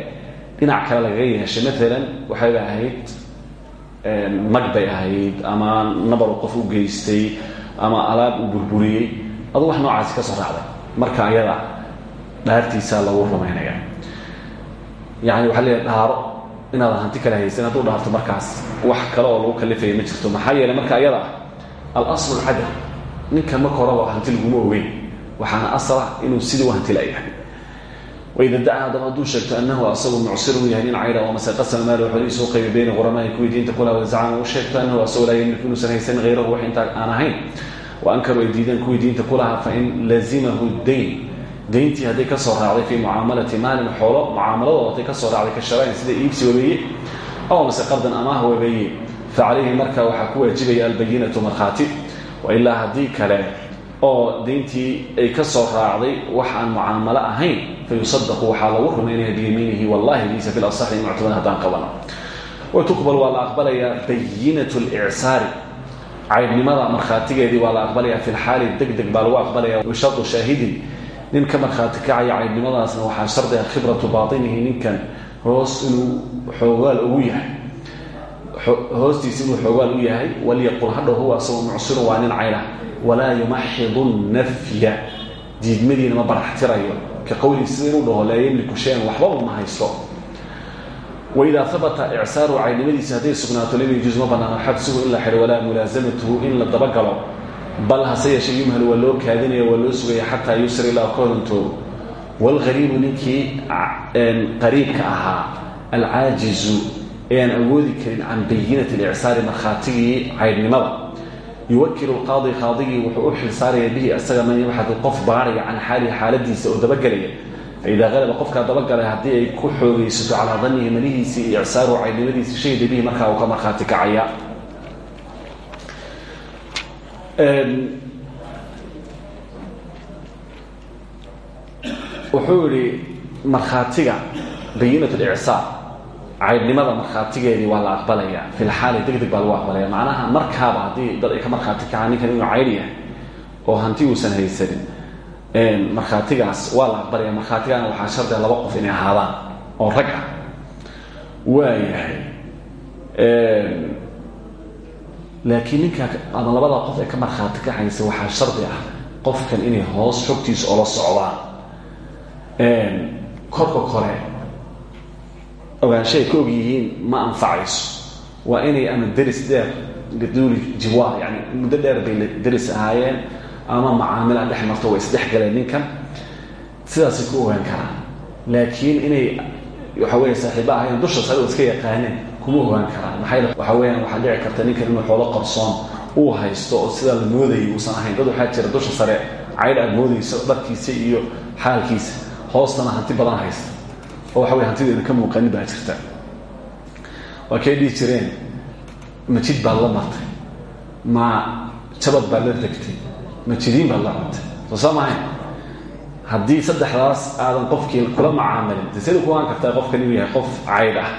dhinac kale lagaga yeeshay. Maalan waxayba ahayd nag bay ahayd ama nabaru qof u geystay ama alaab uu burburiyey. Adu wax noocaasi ka soo raacday marka ayada dhaartiisaa lagu rumaynaya yani waxaa leeyahay dhaaro inaadan hanti kale haysan hadduu dhaarto markaas wax kale oo lagu kalifaya ma jirto. Maxaa yeelay marka ayada ah alaslu alcadam ninkan marka horeba hanti laguma ogeyn. Waxaana asal ah inuu sidii u hanti layahay waida dacaa haddaba hadduu sheegto anahu asagu mucsir uu yahay nin cayra oo mase qasama maal xoolihiisa u qaybi bayna quramaahi kuwii diinta kulaha wazacama uu sheegto anahu asagu laa yamliku inuusan haysan wa ankaru ay diideen kuwii diinta ku lahaa fain lazimahu dayn dayntii hadday ka soo raacday fii mucaamalati maalin xoolo mucaamaladooda hadday ka soo raacday ka sharaain sida iibsi wabeeye aw mase qardan amaah webeeye facalayhi marka waxaa ku waajibaya albayinatu oo dayntii ay ka soo raacday wax aan ahayn fayusadaqu waxaa lagu rumaynaya biyamiinihi wallahi liisa fi lasaxi muctamad haddaan qabano watuqbal waa la aqbalayaa bayinatu licsaari caybnimada markhaatigeedii waa la aqbalaya fi lxaali deg deg baa lagu aqbalaya bishardu shaahidin. Nin ka markhaati kacaya caybnimadaasna waxaa shardiga khibratu baatinihi ninkan hoos inuu xoogaal ugu yahay. Hoostiisa inuu xoogaal u yahay walyaqul hadhow huwa asagoo mucsirun waa nin cayna walaa yumaxidu nafya. Diidmadiina ma baraxtirayo. Ka qowlii sida inuu dhaho laa yemliku shay-an waxbaba ma haysto waidaa habata icsaaru caynimadiisa hadday sugnaato lam yajuuz ma banaano xabsuhu in la xidho walaa mulaasamatuhu in la dabagalo. Bal hase yeeshee yumhal waa loo kaadinaya waa loo sugaya xataa yusra ilaa ka horantoodo waalqariibu ninkii qariibka ahaa alcaajizu ee aan awoodi karin can bayinati licsaari markhaatigii caydhnimada yuwakilu lqaadi qaadigii wuxuu u xilsaaraya bihi isaga man yabxadu qof baaraya can xaalihi xaaladiisa oo dabagelaya faidaa qalaba qofkaa dabagalay haddii ay ku xoogaysato calaa danihi manihiisii iyo icsaaru caynimadiisi shahida bihi markaa uu ka markhaati kacaya. Wuxuu yihi markhaatiga bayinat licsaar caydhnimada markhaatigeedii waa la aqbalaya fi lxaali deg baa lagu aqbalaya macnaha markaaba haddii dad ay ka markhaati kacaan ninkan inuu caydh yahay oo hanti uusan haysanin markhaatigaas waa la aqbalaya markhaatigana waxaa shardiga laba qof inay ahaadaan oo rag ah. Waayahay. Laakiin ninka ama labada qof ee ka markhaati kacaysa waxaa shardi ah qofkan inay hoos xogtiisa ola socdaan. Korka kore ogaansho ay ka og yihiin ma anfacayso. Waa inay ama deris dheer liduuli jiwaar yani muddo dheer bay deris ahaayeen ama macaamila dhex marto way isdhex galeen ninkan sidaasay ku ogaan karaan laakiin inay waxa weya saaxiibo ahayn dusha sare oo iska yaqaaneen kuma ogaan karaan. Maxay waxa weyaan waxaa dhici karta ninkan inuu xoolo qarsoon uu haysto oo sidaa la moodayay uusan ahayn. Dad waxaa jira dusha sare caydh aad moodayso dharkiisa iyo xaalkiisa. Hoostana hanti badan haysta. Oo waxa wey hantideeda ka muuqanin baa jirta. Waa kay dhihi jireen ma jid baad la martay. Ma jabad baad la degtay ma jidiin baad la cuntay soo mahayn haddii saddexdaas aadan qofkii kula macaamilin de sida ku ogaan kartaa qofkan inuu yahay qof caydh ah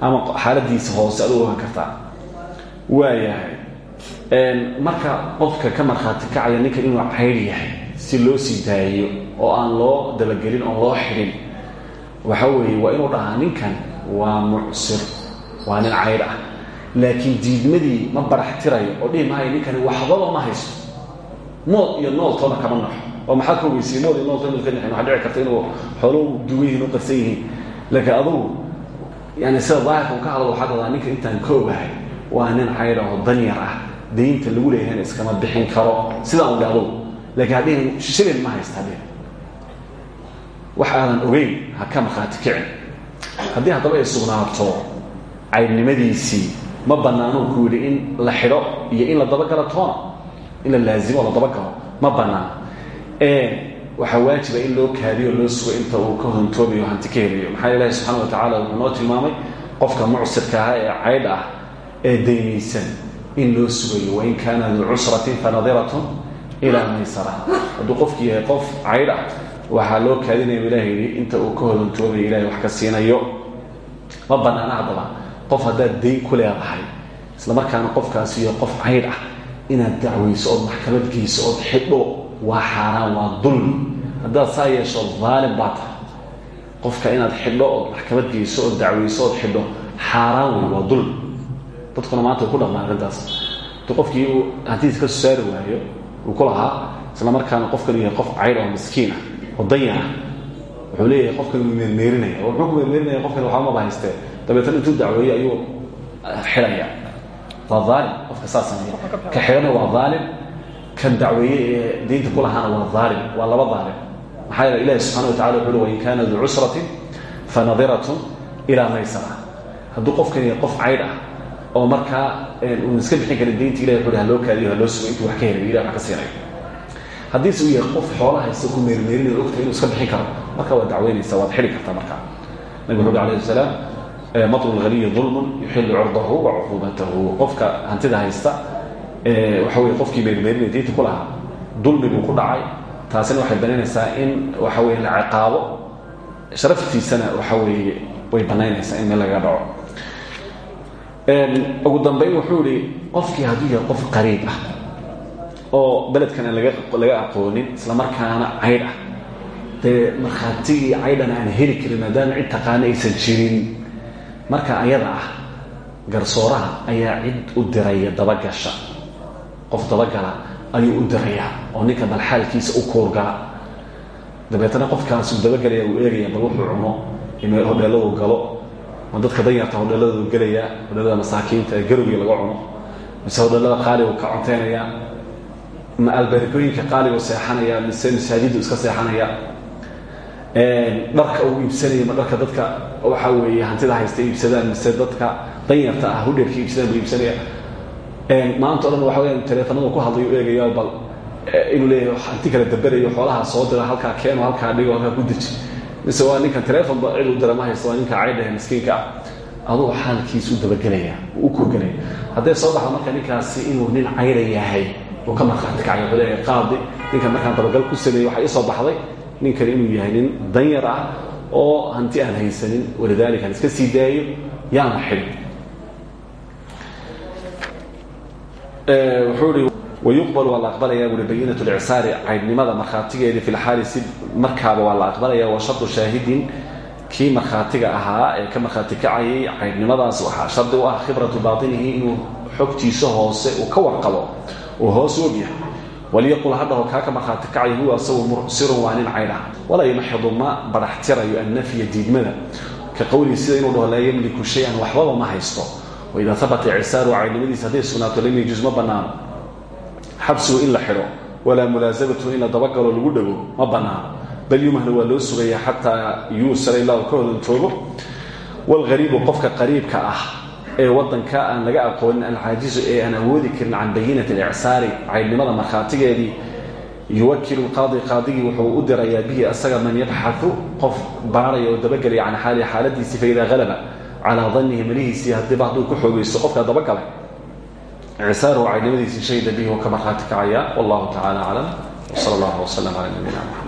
ama xaaladiisa hoose ad u ogaan kartaa? Waayahay marka qofka ka markhaati kacaya ninkan inuu caydh yahay si loo sii daayiyo oo aan loo dabagelin oon loo xidhin waxa weeye waa inuu dhahaa ninkan waa mucsir waa nin caydh ah. Laakiin diidmadii ma barax tirayo oo dhihi maayo ninkani waxbaba ma haysto mood iyo nooltoona kama naxo. Oo maxaad ka ogeysay mood iyo nooltoona ka naxin waxaa dhici karta inuu xooluhu duwan yihiin u qarsan yihiin laakiin adugu yani sida daahirka ka hadlo waxaa ninka intaan ka ogahay waa nin caydh ah oo danyar ah. Daynta lagu leeyahayna iskama bixin karo. Sidaan udhe adugu laakiin hadhihin shilin ma haysta hadhihin wax aadan ogeyn ha ka markhaati kicin. Haddii haddaba ay sugnaato caydnimadiisii ma banaano ku yidhi in la xidho iyo in la dabagalo toona in la laazimo la dabagalo ma banaano waxaa waajiba in loo kaadiyo loo sugo inta uu ka hontoobayo hanti ka helayo maxaa ilahi subxana wa tacala wuxuu noo tilmaamay? Qofka mucsirka ah ee caydh ah ee daynaysan in loo sugayo wain kaana duu cusratin fanadiratun ilaa maysara. Hadduu qofki yahay qof caydh ah waxaa loo kaadinaya ilaha yidhi inta uu ka hodontoobayo ilahay wax ka siinayo. Ma banaana qof haddaad dayn ku isla markaana qofkaasi qof caydh ah inaad dacwayso ood maxkamad geyso ood xidho waa xaaraan waa dulmi haddaad saa yeesho daalim baa tahay. Qofka inaad xidho ood maxkamad geyso ood dacwayso ood xidho xaaraan waa dulmi dadkuna maanta ku dhaqmaan arrintaas. Qofkii uu hantidiis ka soo waayo uu ku isla markaana qofkan yahay qof caydh oo miskiin ah oo danyar ah wuxuu leeyahay qofkan uu meermeerinaya oo muxuu ku meermeerinaya qofkan waxba maba haystee dabeetana intuu dacweeye ayuu xidhaya waa aalim qofka saa sameeya ka xidhana waa aalim kan dacweeye ee diinta ku lahaana waa aalim waa laba aalim maxaa yeele ilahi subxana wa tacala wuxu ui wain kaana duu cusratin fanadiratun ilaa maysara. Hadduu qofkan yahay qof caydh ah oo markaa uun iska bixin karin diinta ilahi wuxu ha loo kaadiyo ha loo sugo intuu wax ka helayo ilah wax ka siinayo. Haddiise uu yahay qof xoola haysta ku meermeerinayo ogta inuu iska bixin karo marka waad dacweynaysa waad xidhi kartaa markaa nabig wuxu ui alayh salaam matlu lhaniyi dulmun yuxilu curdahu wa cuquubatahu qofka hantida haysta waxa wey qofkii meermeerinay diinta ku lahaa dulmi buu ku dhacay. Taasina waxay banaynaysaa in waxa weye la ciqaabo. Sharaftiisana waxa weeye way banaynaysaa in meel laga dhaco. Ugu dambayn wuxuu ihi qofkii hadduu yahay qof qariib ah oo beledkan aan laga aqoonin isla markaana caydh ah dee markhaatigii caydhana aan heli karin maadaama cid taqaana aysan jirin marka ayada ah garsooraha ayaa cid u diraya dabagasha. Qof dabagala ayuu u dirayaa oo ninka bal xaalkiisa u koorgala. Dabeetana qofkaas uu dabagelaya uu eegaya bal wuxuu cuno meel hodheeladu galo. Ma dadka danyarta hodheeladu gelaya hodheelada masaakiinta ee garowgii laga cuno. Mise hodheelada qaaligu ka cunteynaya ma albaarikooyinka qaaligu seexanaya mise masaajiddu iska seexanaya dharka uu iibsanaya ma dharka dadka waxa weeye hantida haysta iibsadaan mise dadka danyarta ah hudheelka iibsadaan buu iibsanaya maanta o dhan waxa weyaan teleefanadu ku hadlayo eegaya bal inuu leeyahay hanti kala daberayo xoolaha soo dira halkaa keeno halkaa dhigo halkaa ku deji. Mise waa ninkan telefonba cid u dira ma waa ninka caydhahe miskiinka. Ah aduu xaalkiisu dabagelaya u kurgelaya hadday soo baxdo marka ninkaasi inuu nin cayda yahay ka markhaati kacay qaadi ninkan markaan dabagal ku sameeyey waxaa ii baxday ninkani inuu yahay nin danyar ah oo hanti aan haysanin walidaalika aan iska sii daayo yaana xidhin wuxuu ihi wayuqbal waa la aqbalaya buui bayinat licsaari caydhnimada markhaatigeedii fi si markaaba waa la aqbalaya wa shardu shaahidin. Kii markhaatiga ahaa ee ka markhaati kacayay caydhnimadaas waxaa shardi ah khibratu baatinihi inuu xogtiisa hoose uu ka warqabo uu hoos ogyahay walyaqul hadhaho kaa ka markhaati kacay huwa asagu mursirun waa nin caydh ah walaa yumaxidu ma baraxtirayo annafya diidmada. Ka qowlihi sida inuu dhaho laa yamliku shay-an waxbaba ma haysto. Waidaa habata cisaaru caydhnimadiisa hadday sugnaato lam yajuz ma banaano xabsigu in la xidho walaa mulaasamatu in la dabagalo lagu dhego ma banaano bal yumahna waa loo sugaya xataa yuusara ilaa uu ka hodantoobo walghariibu qofka qariibka ah ee wadanka aan laga aqoonin alcaajizu ee aan awoodi karin can bayinati alicsaari caydhnimada markhaatigeedii yuwakilu qaadi qaadigii wuxuu u dirayaa bihi asaga man yabxau qof baaraya oo dabagelaya can xaalihi xaaladiisii faidaa halaba calaa danihi malihiisii hadiiba hadduu ku xoogaysto qofkaa dabagalay cisaaruhu caydhnimadiisii shahida bihi oo ka markhaati wallahu tacala aclam wsal allah wslam cala nabiyina